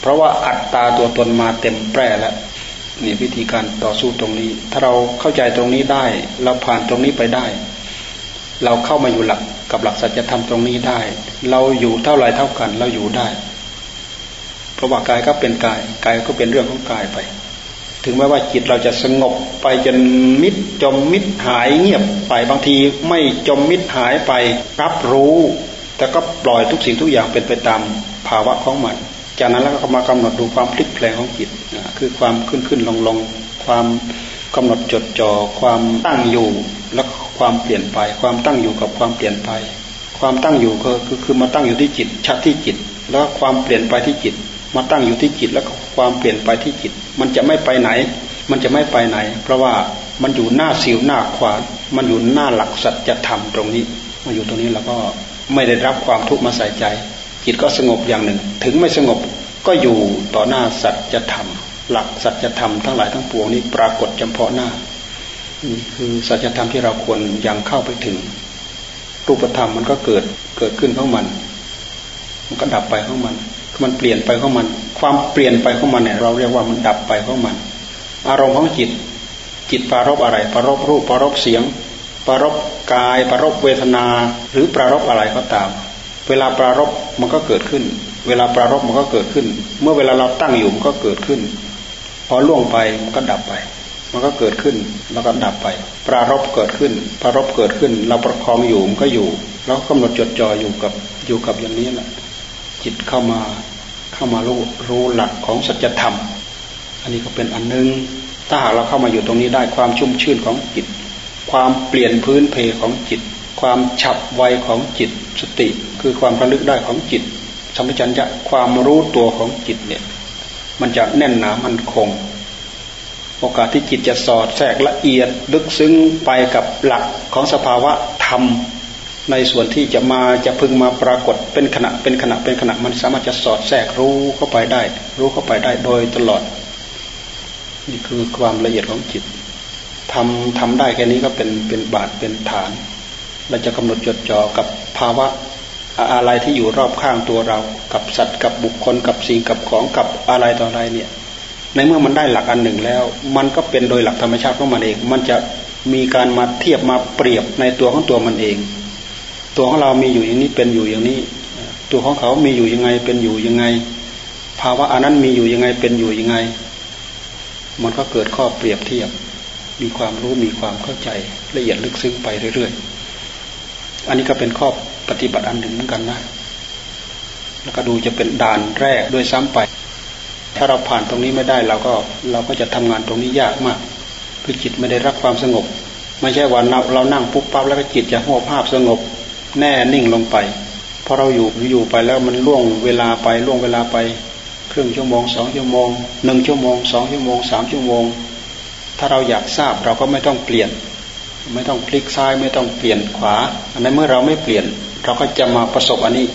เพราะว่าอัตตาตัวตนมาเต็มแปร่แล้วนี่วิธีการต่อสู้ตรงนี้ ถ้าเราเข้าใจตรงนี้ได้ เราผ่านตรงนี้ไปได้ เราเข้ามาอยู่หลักกับหลักสัจธรรมตรงนี้ได้ เราอยู่เท่าไรเท่ากัน เราอยู่ได้ เพราะว่ากายก็เป็นกายกายก็เป็นเรื่องของกายไป ถึงแม้ว่าจิตเราจะสงบไปจนมิดจมมิดหายเงียบไปบางทีไม่จมมิดหายไปรับรู้ แต่ก็ปล่อยทุกสิ่งทุกอย่างเป็นไปตามภาวะของมัน จากนั้นแล้วก็มากำหนดดูความพลิกแปลงของจิตคือความขึ้นขึ้นลงลงความกำหนดจดจ่อความตั้งอยู่และความเปลี่ยนไป ความตั้งอยู่กับความเปลี่ยนไป ความตั้งอยู่ก็คือคือมาตั้งอยู่ที่จิตชัดที่จิต แล้วความเปลี่ยนไปที่จิต มาตั้งอยู่ที่จิตแล้วความเปลี่ยนไปที่จิต มันจะไม่ไปไหน มันจะไม่ไปไหน เพราะว่ามันอยู่หน้าสิวหน้าขวานมันอยู่หน้าหลักสัจธรรมตรงนี้มาอยู่ตรงนี้แล้วก็ไม่ได้รับความทุกข์มาใส่ใจ จิตก็สงบอย่างหนึ่ง ถึงไม่สงบก็อยู่ต่อหน้าสัจธรรม หลักสัจธรรมทั้งหลายทั้งปวงนี้ปรากฏเฉพาะหน้านี่คือสัจธรรมที่เราควรยังเข้าไปถึง รูปธรรมมันก็เกิดเกิดขึ้นของมัน มันก็ดับไปของมัน มันเปลี่ยนไปของมัน ความเปลี่ยนไปของมันเนี่ย เราเรียกว่ามันดับไปของมัน อารมณ์ของจิต จิตปรารบอะไรปรารบรูปปรารบเสียงปรารบกายปรารบเวทนา หรือปรารบอะไรก็ตาม เวลาปรารบมันก็เกิดขึ้น เวลาปรารบมันก็เกิดขึ้น เมื่อเวลาเราตั้งอยู่มันก็เกิดขึ้น พอล่วงไปมันก็ดับไป มันก็เกิดขึ้นแล้วก็ดับไป ปรารบเกิดขึ้น ปรารบเกิดขึ้น เราประคองอยู่มันก็อยู่ เรากำหนดจดจ่ออยู่กับอยู่กับอย่างนี้แหละ จิตเข้ามาเข้ามารู้รู้หลักของสัจธรรม อันนี้ก็เป็นอันนึง ถ้าหากเราเข้ามาอยู่ตรงนี้ได้ความชุ่มชื่นของจิต ความเปลี่ยนพื้นเพของจิต ความฉับไวของจิตสติ คือความระลึกได้ของจิตสัมปชัญญะความรู้ตัวของจิตเนี่ยมันจะแน่นหนามันคง โอกาสที่จิตจะสอดแทรกละเอียดลึกซึ้งไปกับหลักของสภาวะธรรม ในส่วนที่จะมาจะพึงมาปรากฏเป็นขณะเป็นขณะเป็นขณะมันสามารถจะสอดแทรกรู้เข้าไปได้ รู้เข้าไปได้โดยตลอด นี่คือความละเอียดของจิตทำทำได้แค่นี้ก็เป็นเป็นบาทเป็นฐาน เราจะกำหนดจดจ่อกับภาวะอะไรที่อยู่รอบข้างตัวเรา กับสัตว์กับบุคคลกับสิ่งกับของกับอะไรต่ออะไรเนี่ย ในเมื่อมันได้หลักอันหนึ่งแล้ว มันก็เป็นโดยหลักธรรมชาติของมันเอง มันจะมีการมาเทียบมาเปรียบในตัวของตัวมันเอง ตัวของเรามีอยู่อย่างนี้เป็นอยู่อย่างนี้ ตัวของเขามีอยู่ยังไงเป็นอยู่ยังไง ภาวะอันนั้นมีอยู่ยังไงเป็นอยู่ยังไง มันก็เกิดข้อเปรียบเทียบ มีความรู้มีความเข้าใจละเอียดลึกซึ้งไปเรื่อยๆ อันนี้ก็เป็นข้อปฏิบัติอันหนึ่งเหมือนกันนะแล้วก็ดูจะเป็นด่านแรกด้วยซ้ำไป ถ้าเราผ่านตรงนี้ไม่ได้เราก็เราก็จะทำงานตรงนี้ยากมาก คือจิตไม่ได้รับความสงบ ไม่ใช่วันเรานั่งปุ๊บปั๊บแล้วก็จิตจะหัวภาพสงบ แน่นิ่งลงไปพอเราอยู่อยู่ไปแล้วมันล่วงเวลาไปล่วงเวลาไป ครึ่งชั่วโมงสองชั่วโมงหนึ่งชั่วโมงสองชั่วโมงสามชั่วโมง ถ้าเราอยากทราบเราก็ไม่ต้องเปลี่ยน ไม่ต้องพลิกซ้ายไม่ต้องเปลี่ยนขวา อันนั้นเมื่อเราไม่เปลี่ยน เราก็จะมาประสบอันนี้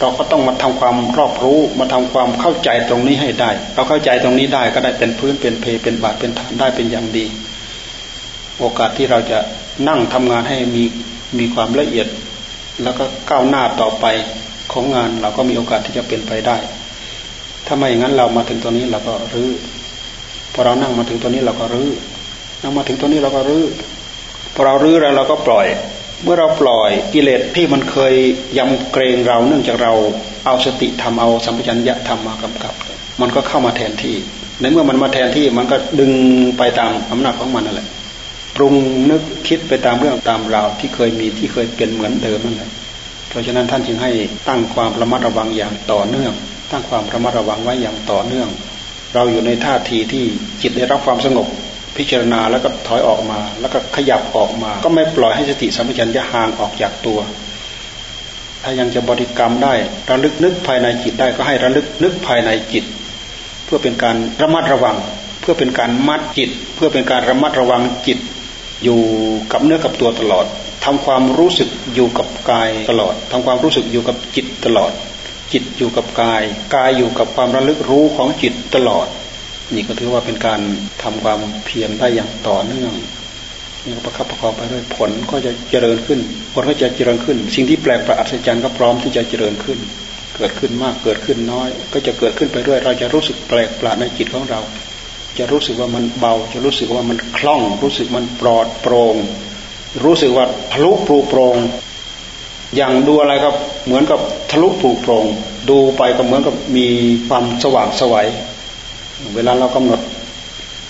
เราก็ต้องมาทำความรอบรู้มาทำความเข้าใจตรงนี้ให้ได้ เราเข้าใจตรงนี้ได้ก็ได้เป็นพื้นเป็นเพเป็นบาทเป็นฐานได้เป็นอย่างดี โอกาสที่เราจะนั่งทำงานให้มีมีความละเอียด แล้วก็ก้าวหน้าต่อไปของงานเราก็มีโอกาสที่จะเป็นไปได้ ถ้าไม่อย่างนั้นเรามาถึงตัวนี้เราก็รื้อพอเรานั่งมาถึงตัวนี้เราก็รื้อนั่งมาถึงตัวนี้เราก็รื้อพอเรารื้อแล้วเราก็ปล่อย เมื่อเราปล่อยกิเลสที่มันเคยยำเกรงเราเนื่องจากเราเอาสติทำเอาสัมปชัญญะทำมากำกับ มันก็เข้ามาแทนที่ ในเมื่อมันมาแทนที่มันก็ดึงไปตามอำนาจของมันนั่นแหละ ปรุงนึกคิดไปตามเรื่องตามราวที่เคยมีที่เคยเป็นเหมือนเดิมนั่นแหละเพราะฉะนั้นท่านจึงให้ตั้งความระมัดระวังอย่างต่อเนื่อง ตั้งความระมัดระวังไว้อย่างต่อเนื่อง เราอยู่ในท่าทีที่จิตได้รับความสงบ พิจารณาแล้วก็ถอยออกมา แล้วก็ขยับออกมา ก็ไม่ปล่อยให้สติสัมปชัญญะห่างออกจากตัว ถ้ายังจะบริกรรมได้ระลึกนึกภายในจิตได้ก็ให้ระลึกนึกภายในจิต เพื่อเป็นการระมัดระวัง เพื่อเป็นการมัดจิต เพื่อเป็นการระมัดระวังจิต อยู่กับเนื้อกับตัวตลอดทำความรู้สึกอยู่กับกายตลอดทำความรู้สึกอยู่กับจิตตลอด จิตอยู่กับกาย กายอยู่กับความระลึกรู้ของจิตตลอด นี่ก็ถือว่าเป็นการทำความเพียรได้อย่างต่อเนื่องนี่ประคับประคองไปด้วยผลก็จะเจริญขึ้น ผลก็จะเจริญขึ้น สิ่งที่แปลกประหลาดก็พร้อมที่จะเจริญขึ้น เกิดขึ้นมากเกิดขึ้นน้อย ก็จะเกิดขึ้นไปเรื่อยเราจะรู้สึกแปลกประหลาดในจิตของเรา จะรู้สึกว่ามันเบา จะรู้สึกว่ามันคล่อง รู้สึกมันปลอดโปร่งรู้สึกว่าทะลุปลุโปร่งอย่างดูอะไรครับเหมือนกับทะลุปลุโปร่งดูไปก็เหมือนกับมีความสว่างสวัยเวลาเรากำหนด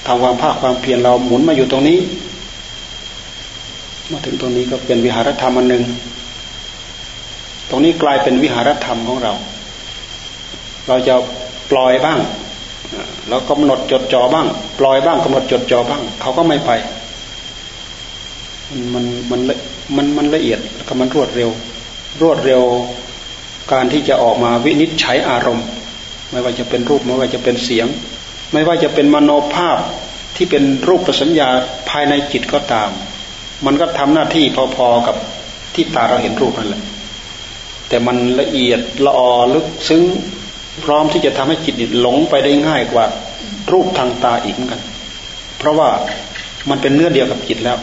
ทำความภาคความเพียรเราหมุนมาอยู่ตรงนี้ มาถึงตรงนี้ก็เป็นวิหารธรรมอันหนึ่งตรงนี้กลายเป็นวิหารธรรมของเรา เราจะปล่อยบ้าง แล้วกำหนดจดจ่อบ้าง ปล่อยบ้างกำหนดจดจ่อบ้าง เขาก็ไม่ไป มันมันมันมันละเอียดแล้วก็มันรวดเร็ว รวดเร็วการที่จะออกมาวินิจฉัยอารมณ์ ไม่ว่าจะเป็นรูปไม่ว่าจะเป็นเสียง ไม่ว่าจะเป็นมโนภาพที่เป็นรูปประสัญญาภายในจิตก็ตาม มันก็ทำหน้าที่พอๆกับที่ตาเราเห็นรูปนั่นแหละแต่มันละเอียดละออลึกซึ้ง พร้อมที่จะทำให้จิตหลงไปได้ง่ายกว่ารูปทางตาอีกเหมือนกัน เพราะว่ามันเป็นเนื้อเดียวกับจิตแล้ว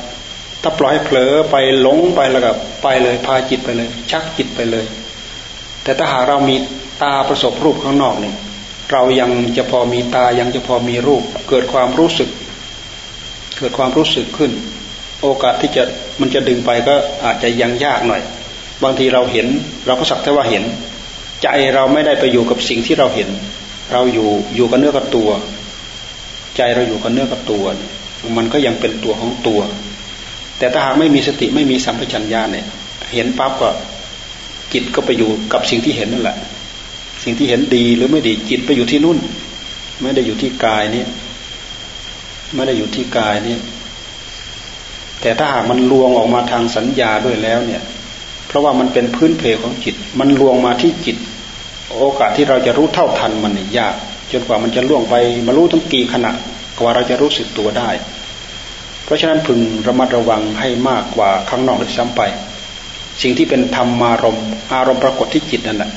ถ้าปล่อยให้เผลอไปหลงไปแล้วก็ไปเลยพาจิตไปเลย ชักจิตไปเลย แต่ถ้าหากเรามีตาประสบรูปข้างนอกนี่เรายังจะพอมีตายังจะพอมีรูป เกิดความรู้สึก เกิดความรู้สึกขึ้น โอกาสที่จะมันจะดึงไปก็อาจจะยังยากหน่อย บางทีเราเห็น เราก็สักแต่ว่าเห็น ใจเราไม่ได้ไปอยู่กับสิ่งที่เราเห็น เราอยู่อยู่กับเนื้อกับตัว ใจเราอยู่กับเนื้อกับตัว มันก็ยังเป็นตัวของตัว แต่ถ้าหากไม่มีสติไม่มีสัมปชัญญะเนี่ย เห็นปั๊บก็จิตก็ไปอยู่กับสิ่งที่เห็นนั่นแหละ สิ่งที่เห็นดีหรือไม่ดีจิตไปอยู่ที่นู่น ไม่ได้อยู่ที่กายนี่ไม่ได้อยู่ที่กายนี่แต่ถ้าหากมันลวงออกมาทางสัญญาด้วยแล้วเนี่ย เพราะว่ามันเป็นพื้นเพของจิต มันลวงมาที่จิต โอกาสที่เราจะรู้เท่าทันมันยาก จนกว่ามันจะล่วงไปมารู้ทั้งกี่ขณะกว่าเราจะรู้สึกตัวได้ เพราะฉะนั้นพึงระมัดระวังให้มากกว่าข้างนอกด้วยซ้ำไป สิ่งที่เป็นธรรมารมอารมณ์ปรากฏที่จิตนั่นแหละ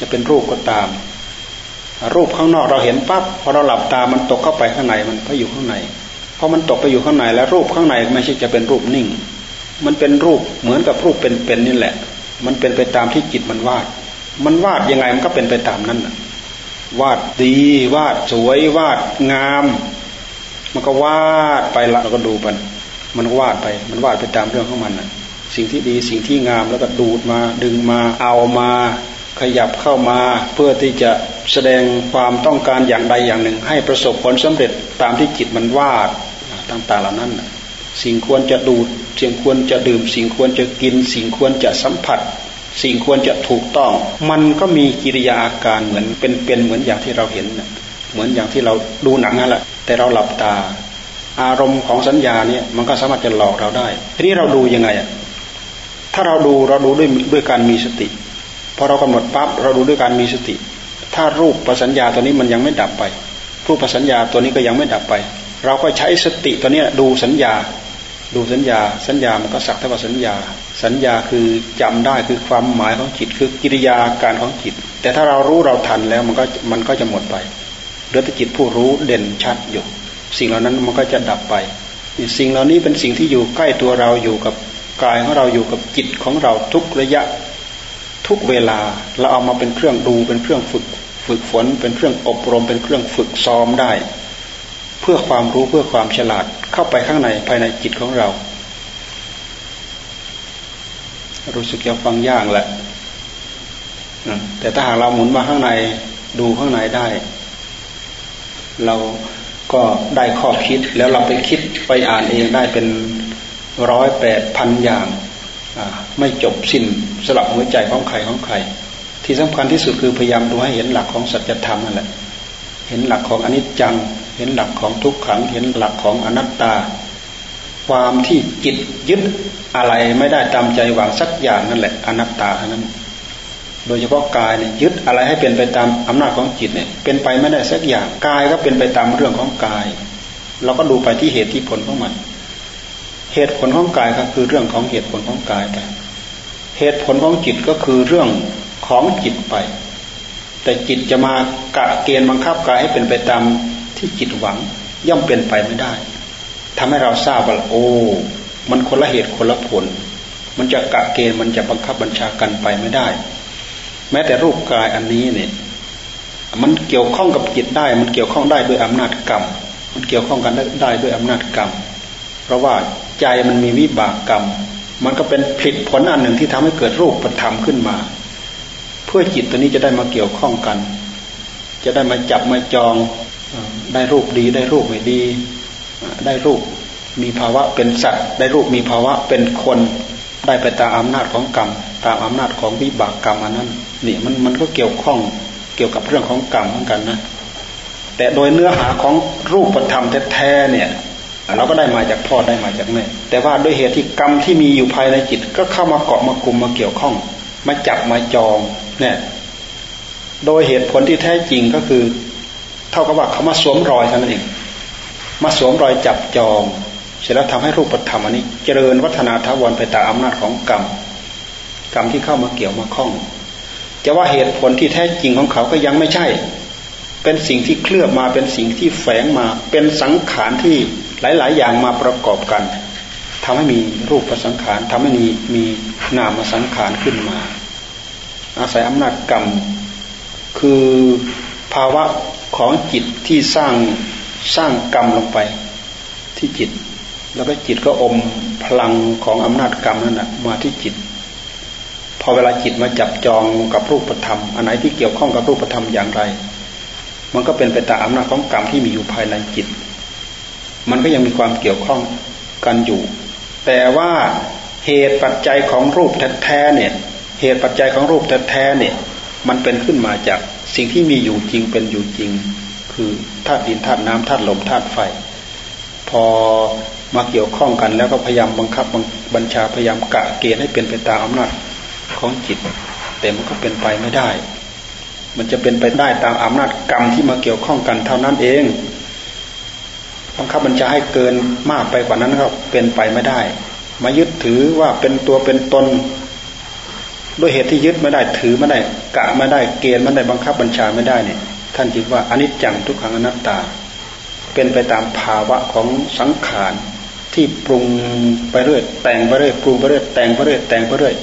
จะเป็นรูปก็ตาม รูปข้างนอกเราเห็นปั๊บพอเราหลับตามันตกเข้าไปข้างในมันก็อยู่ข้างในพอมันตกไปอยู่ข้างในแล้วรูปข้างในไม่ใช่จะเป็นรูปนิ่ง มันเป็นรูปเหมือนกับรูปเป็นๆนี่แหละ มันเป็นไปตามที่จิตมันวาด มันวาดยังไงมันก็เป็นไปตามนั้นน่ะวาดดีวาดสวยวาดงาม มันก็วาดไปละเราก็ดูมันมันวาดไป มันวาดไปตามเรื่องของมันน่ะสิ่งที่ดีสิ่งที่งามแล้วก็ดูดมา ดึงมาเอามา ขยับเข้ามา เพื่อที่จะแสดงความต้องการอย่างใดอย่างหนึ่ง ให้ประสบผลสำเร็จตามที่จิตมันวาดต่างๆเหล่านั้นสิ่งควรจะดูดสิ่งควรจะดื่ม สิ่งควรจะกิน สิ่งควรจะสัมผัส สิ่งควรจะถูกต้อง มันก็มีกิริยาอาการเหมือนเป็นเป็นเหมือนอย่างที่เราเห็นเหมือนอย่างที่เราดูหนังนั่นแหละแต่เราหลับตา อารมณ์ของสัญญาเนี่ยมันก็สามารถจะหลอกเราได้ ทีนี้เราดูยังไงอะถ้าเราดูเราดูด้วยด้วยการมีสติพอเรากำหนดปั๊บเราดูด้วยการมีสติ ถ้ารูปประสัญญาตัวนี้มันยังไม่ดับไปรูปประสัญญาตัวนี้ก็ยังไม่ดับไป เราก็ใช้สติตัวนี้ดูสัญญา ดูสัญญา สัญญามันก็สักแต่ว่าสัญญา สัญญาคือจำได้คือความหมายของจิตคือกิริยาการของจิต แต่ถ้าเรารู้เราทันแล้วมันก็มันก็จะหมดไปเหลือแต่จิตผู้รู้เด่นชัดอยู่ สิ่งเหล่านั้นมันก็จะดับไป สิ่งเหล่านี้เป็นสิ่งที่อยู่ใกล้ตัวเราอยู่กับกายของเราอยู่กับจิตของเราทุกระยะทุกเวลาเราเอามาเป็นเครื่องดูเป็นเครื่องฝึกฝึกฝนเป็นเครื่องอบรมเป็นเครื่องฝึกซ้อมได้ เพื่อความรู้เพื่อความฉลาดเข้าไปข้างในภายในจิตของเรา รู้สึกจะฟังยากแหละแต่ถ้าหากเราหมุนมาข้างในดูข้างในได้ เราก็ได้ข้อคิดแล้วเราไปคิดไปอ่านเองได้เป็นร้อยแปดพันอย่างไม่จบสิ้นสลับหัวใจของใครของใคร ที่สำคัญที่สุดคือพยายามดูให้เห็นหลักของสัจธรรมนั่นแหละ เห็นหลักของอนิจจัง เห็นหลักของทุกขัง เห็นหลักของอนัตตา ความที่จิตยึดอะไรไม่ได้ตามใจหวังสักอย่างนั่นแหละอนัตตาท่านั้น โดยเฉพาะกายเนี่ยยึดอะไรให้เป็นไปตามอำนาจของจิตเนี่ยเป็นไปไม่ได้สักอย่างกายก็เป็นไปตามเรื่องของกาย เราก็ดูไปที่เหตุที่ผลของมัน เหตุผลของกายก็คือเรื่องของเหตุผลของกายไปเหตุผลของจิตก็คือเรื่องของจิตไป แต่จิตจะมากะเกณฑ์บังคับกายให้เป็นไปตามที่จิตหวังย่อมเป็นไปไม่ได้ ทำให้เราทราบว่าโอ้ มันคนละเหตุคนละผล มันจะกะเกณฑ์มันจะบังคับบัญชากันไปไม่ได้ แม้แต่รูปกายอันนี้เนี่ย มันเกี่ยวข้องกับจิตได้ มันเกี่ยวข้องได้ด้วยอำนาจกรรม มันเกี่ยวข้องกันได้ด้วยอำนาจกรรม เพราะว่าใจมันมีวิบากกรรม มันก็เป็นผลผลอันหนึ่งที่ทำให้เกิดรูปธรรมขึ้นมา เพื่อจิตตัวนี้จะได้มาเกี่ยวข้องกัน จะได้มาจับมาจองได้รูปดีได้รูปไม่ดี ได้รูปมีภาวะเป็นสัตว์ ได้รูปมีภาวะเป็นคนได้ไปตามอำนาจของกรรม ตามอำนาจของวิบากกรรมอันนั้นนี่มันมันก็เกี่ยวข้องเกี่ยวกับเรื่องของกรรมเหมือนกันนะแต่โดยเนื้อหาของรูปธรรมแท้ๆเนี่ยเราก็ได้มาจากพ่อได้มาจากแม่แต่ว่าด้วยเหตุที่กรรมที่มีอยู่ภายในจิต ก็เข้ามาเกาะมากลุ่มมาเกี่ยวข้อง มาจับมาจองเนี่ยโดยเหตุผลที่แท้จริงก็คือ เท่ากับว่าเขามาสวมรอยเท่านั้นเอง มาสวมรอยจับจอง เสร็จแล้วทำให้รูปธรรมอันนี้ เจริญวัฒนาทวนไปตามอำนาจของกรรม กรรมที่เข้ามาเกี่ยวมาข้อง จะว่าเหตุผลที่แท้จริงของเขาก็ยังไม่ใช่ เป็นสิ่งที่เคลือบมาเป็นสิ่งที่แฝงมา เป็นสังขารที่หลาย ๆ อย่างมาประกอบกันทำให้มีรูปประสังขารทำให้มีมีนามสังขารขึ้นมา อาศัยอำนาจกรรม คือภาวะของจิตที่สร้าง สร้างกรรมลงไปที่จิต แล้วก็จิตก็อมพลังของอำนาจกรรมนั่นแหะมาที่จิต พอเวลาจิตมาจับจองกับรูปธรรม อันไหนที่เกี่ยวข้องกับรูปธรรมอย่างไร มันก็เป็นไปตามอำนาจของกรรมที่มีอยู่ภายในจิต มันก็ยังมีความเกี่ยวข้องกันอยู่ แต่ว่าเหตุปัจจัยของรูปแท้ๆเนี่ย เหตุปัจจัยของรูปแท้ๆเนี่ย มันเป็นขึ้นมาจากสิ่งที่มีอยู่จริงเป็นอยู่จริง คือธาตุดินธาตุน้ำธาตุลมธาตุไฟ พอมาเกี่ยวข้องกันแล้วก็พยายามบังคับบัญชาพยายามกะเกณฑ์ให้เป็นไปตามอำนาจของจิต แต่มันก็เป็นไปไม่ได้ มันจะเป็นไปได้ตามอำนาจกรรมที่มาเกี่ยวข้องกันเท่านั้นเองบังคับบัญชาให้เกินมากไปกว่านั้นก็เป็นไปไม่ได้ มายึดถือว่าเป็นตัวเป็นตนด้วยเหตุที่ยึดไม่ได้ถือไม่ได้ กะไม่ได้เกณฑ์ไม่ได้บังคับบัญชาไม่ได้เนี่ย ท่านจึงว่าอนิจจังทุกขังอนัตตา เป็นไปตามภาวะของสังขารที่ปรุงไปเรื่อยแต่งไปเรื่อยปรุงไปเรื่อยแต่งไปเรื่อยแต่งไปเรื่อย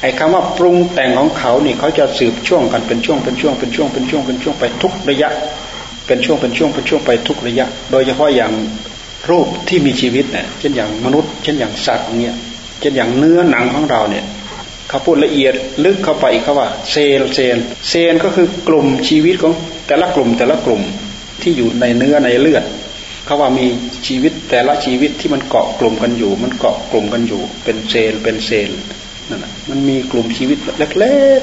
ไอ้คำว่าปรุงแต่งของเขานี่เขาจะสืบช่วงกันเป็นช่วงเป็นช่วงเป็นช่วงเป็นช่วงเป็นช่วงไปทุกระยะ เป็นช่วงเป็นช่วงเป็นช่วงไปทุกระยะ โดยเฉพาะอย่างรูปที่มีชีวิตเนี่ยเช่นอย่างมนุษย์ เช่นอย่างสัตว์เนี่ยเช่นอย่างเนื้อหนังของเราเนี่ยเขาพูดละเอียดลึกเข้าไปอีกเขาว่า เซลเซลเซลก็คือกลุ่มชีวิตของ แต่ละกลุ่มแต่ละกลุ่มที่อยู่ในเนื้อในเลือดเขาว่ามีชีวิตแต่ละชีวิตที่มันเกาะกลุ่มกันอยู่ มันเกาะกลุ่มกันอยู่ เป็นเซลเป็นเซลนั่นแหะมันมีกลุ่มชีวิตเล็ก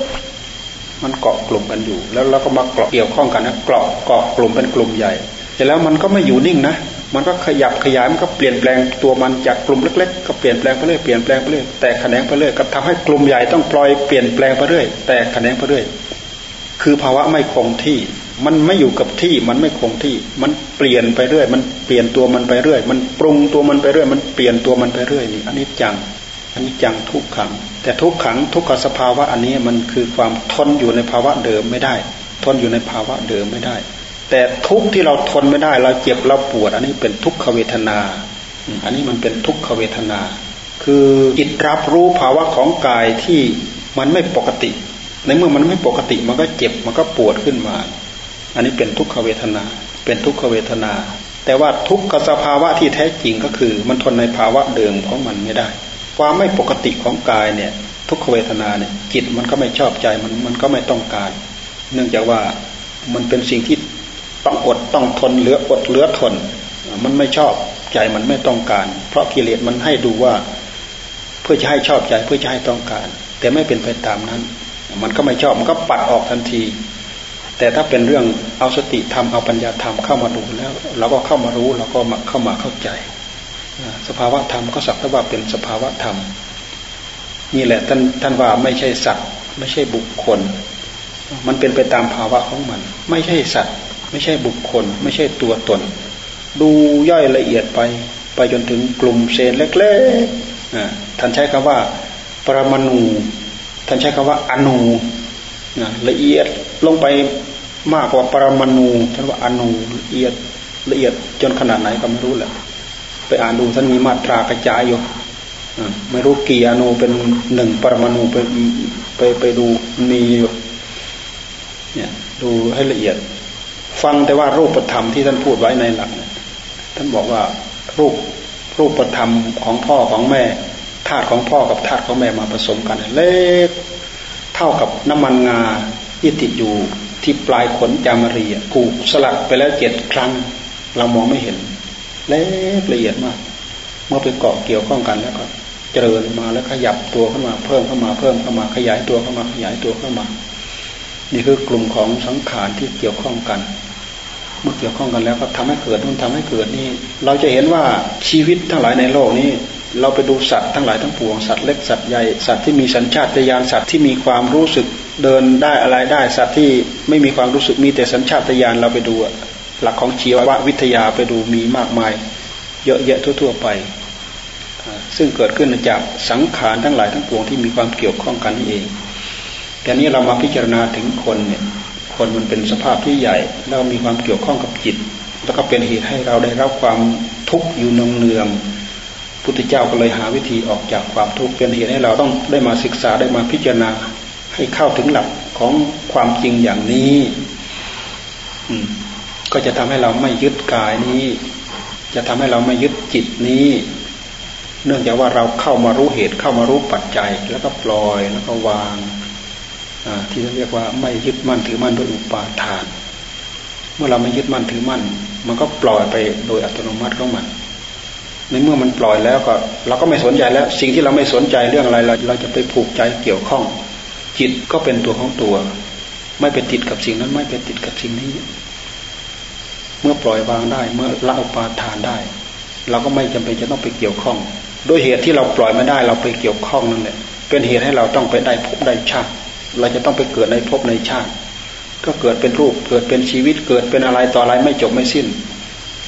ๆมันเกาะกลุ่มกันอยู่ แล้วเราก็มาเกาะเกี่ยวข้องกันนะเกาะเกาะกลุ่มเป็นกลุ่มใหญ่แต่แล้วมันก็ไม่อยู่นิ่งนะมันก็ขยับขยายมันก็เปลี่ยนแปลงตัวมันจากกลุ่มเล็ก ๆ ก็เปลี่ยนแปลงไปเรื่อยเปลี่ยนแปลงไปเรื่อยแตกแขนงไปเรื่อยก็ทำให้กลุ่มใหญ่ต้องปล่อยเปลี่ยนแปลงไปเรื่อยแตกแขนงไปเรื่อยคือภาวะไม่คงที่ มันไม่อยู่กับที่มันไม่คงที่ มันเปลี่ยนไปเรื่อย มันเปลี่ยนตัวมันไปเรื่อย มันปรุงตัวมันไปเรื่อย มันเปลี่ยนตัวมันไปเรื่อยนี่อันนี้จังอันนี้จังทุกขัง แต่ทุกขังทุกขสภาวะอันนี้มันคือความทนอยู่ในภาวะเดิมไม่ได้ ทนอยู่ในภาวะเดิมไม่ได้ แต่ทุกที่เราทนไม่ได้ เราเจ็บเราปวด อันนี้เป็นทุกขเวทนา อันนี้มันเป็นทุกขเวทนา คือจิตรับรู้ภาวะของกายที่มันไม่ปกติ ในเมื่อมันไม่ปกติมันก็เจ็บมันก็ปวดขึ้นมา อันนี้เป็นทุกขเวทนา เป็นทุกขเวทนา แต่ว่าทุกขสภาวะที่แท้จริงก็คือ มันทนในภาวะเดิมของมันไม่ได้ ความไม่ปกติของกายเนี่ย ทุกขเวทนาเนี่ยจิตมันก็ไม่ชอบใจมันมันก็ไม่ต้องการ เนื่องจากว่ามันเป็นสิ่งที่ต้องอดต้องทนเหลืออดเหลือทน มันไม่ชอบใจมันไม่ต้องการ เพราะกิเลสมันให้ดูว่า เพื่อจะให้ชอบใจเพื่อจะให้ต้องการ แต่ไม่เป็นไปตามนั้น มันก็ไม่ชอบมันก็ปัดออกทันที แต่ถ้าเป็นเรื่องเอาสติธรรมเอาปัญญาธรรมเข้ามาดูแล้วเราก็เข้ามารู้เราก็มาเข้ามาเข้าใจ สภาวะธรรมก็สักแต่ว่าเป็นสภาวะธรรมนี่แหละท่านท่านว่าไม่ใช่สัตว์ไม่ใช่บุคคล มันเป็นไปตามภาวะของมัน ไม่ใช่สัตว์ ไม่ใช่บุคคล ไม่ใช่ตัวตน ดูย่อยละเอียดไปไปจนถึงกลุ่มเซลเล็กๆท่านใช้คำว่าปรมาณูท่านใช้คำว่าอนูละเอียดลงไป มากกว่าปรมาณูท่านว่าอนูละเอียดละเอียดจนขนาดไหนก็ไม่รู้แหละไปอ่านดูท่านมีมาตรากระจายอยู่ไม่รู้กี่อนูเป็นหนึ่งปรมาณูไปไปไปดูมีอยู่เนี่ยดูให้ละเอียด ฟังแต่ว่ารูปธรรมที่ท่านพูดไว้ในหลักท่านบอกว่ารูปรูปธรรมของพ่อของแม่ธาตุของพ่อกับธาตุของแม่มาผสมกันเล็กเท่ากับน้ำมันงาที่ติดอยู่ ที่ปลายขนจามรีผูกสลักไปแล้วเจ็ดครั้ง เรามองไม่เห็นเล็กละเอียดมาก เมื่อไปเกาะเกี่ยวข้องกันแล้วก็ เจริญมาแล้วขยับตัวเข้ามา เพิ่มเข้ามาเพิ่มเข้ามาขยายตัวเข้ามาขยายตัวเข้ามา นี่คือกลุ่มของสังขารที่เกี่ยวข้องกัน เมื่อเกี่ยวข้องกันแล้วก็ทำให้เกิดนู่นทำให้เกิดนี่ เราจะเห็นว่าชีวิตทั้งหลายในโลกนี้เราไปดูสัตว์ทั้งหลายทั้งปวงสัตว์เล็กสัตว์ใหญ่สัตว์ที่มีสัญชาตญาณสัตว์ที่มีความรู้สึก เดินได้อะไรได้สัตว์ที่ไม่มีความรู้สึกมีแต่สัญชาตญาณเราไปดูหลักของชีววิทยาไปดูมีมากมาย เยอะแยะทั่ว ๆ ไป ซึ่งเกิดขึ้นจากสังขารทั้งหลายทั้งปวงที่มีความเกี่ยวข้องกันนี่เองแต่นี้เรามาพิจารณาถึงคนเนี่ยคนมันเป็นสภาพที่ใหญ่ แล้วมีความเกี่ยวข้องกับจิต แล้วก็เป็นเหตุให้เราได้รับความทุกข์อยู่นองเนืองพุทธเจ้าก็เลยหาวิธีออกจากความทุกข์เป็นเหตุให้เราต้องได้มาศึกษาได้มาพิจารณา ให้เข้าถึงหลักของความจริงอย่างนี้ก็จะทำให้เราไม่ยึดกายนี้ จะทำให้เราไม่ยึดจิตนี้ เนื่องจากว่าเราเข้ามารู้เหตุเข้ามารู้ปัจจัย แล้วก็ปล่อยแล้วก็วางที่เรียกว่าไม่ยึดมั่นถือมั่นด้วยอุปาทาน เมื่อเราไม่ยึดมั่นถือมั่น มันก็ปล่อยไปโดยอัตโนมัติของมัน ในเมื่อมันปล่อยแล้วก็ เราก็ไม่สนใจแล้ว สิ่งที่เราไม่สนใจเรื่องอะไรเราเราจะไปผูกใจเกี่ยวข้อง จิตก็เป็นตัวของตัว ไม่ไปติดกับสิ่งนั้น ไม่ไปติดกับสิ่งนี้ เมื่อปล่อยวางได้ เมื่อละอุปาทานได้ เราก็ไม่จำเป็นจะต้องไปเกี่ยวข้อง โดยเหตุที่เราปล่อยไม่ได้ เราไปเกี่ยวข้องนั่นแหละเป็นเหตุให้เราต้องไปได้พบได้ชาติเราจะต้องไปเกิดในภพในชาติ ก็เกิดเป็นรูปเกิดเป็นชีวิตเกิดเป็นอะไรต่ออะไรไม่จบไม่สิ้น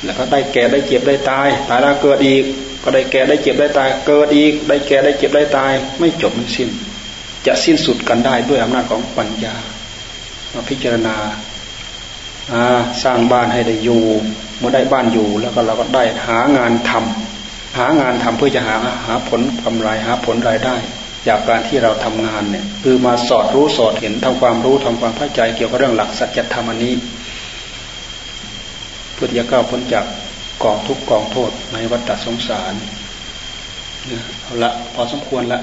แล้วก็ได้แก่ได้เจ็บได้ตายตายแล้วเกิดอีก ก็ได้แก่ได้เจ็บได้ตาย เกิดอีก ได้แก่ได้เจ็บได้ตาย ไม่จบไม่สิ้น จะสิ้นสุดกันได้ด้วยอำนาจของปัญญา มาพิจารณาสร้างบ้านให้ได้อยู่ เมื่อได้บ้านอยู่แล้วก็เราก็ได้หางานทำหางานทำเพื่อจะหาหาผลกำไรหาผลรายได้ จากการที่เราทำงานเนี่ยคือมาสอดรู้สอดเห็นทำความรู้ทำความเข้าใจเกี่ยวกับเรื่องหลักสัจธรรมอันนี้เพื่อจะก้าวพ้นจากกองทุกกองโทษในวัฏสงสารเอาละพอสมควรละ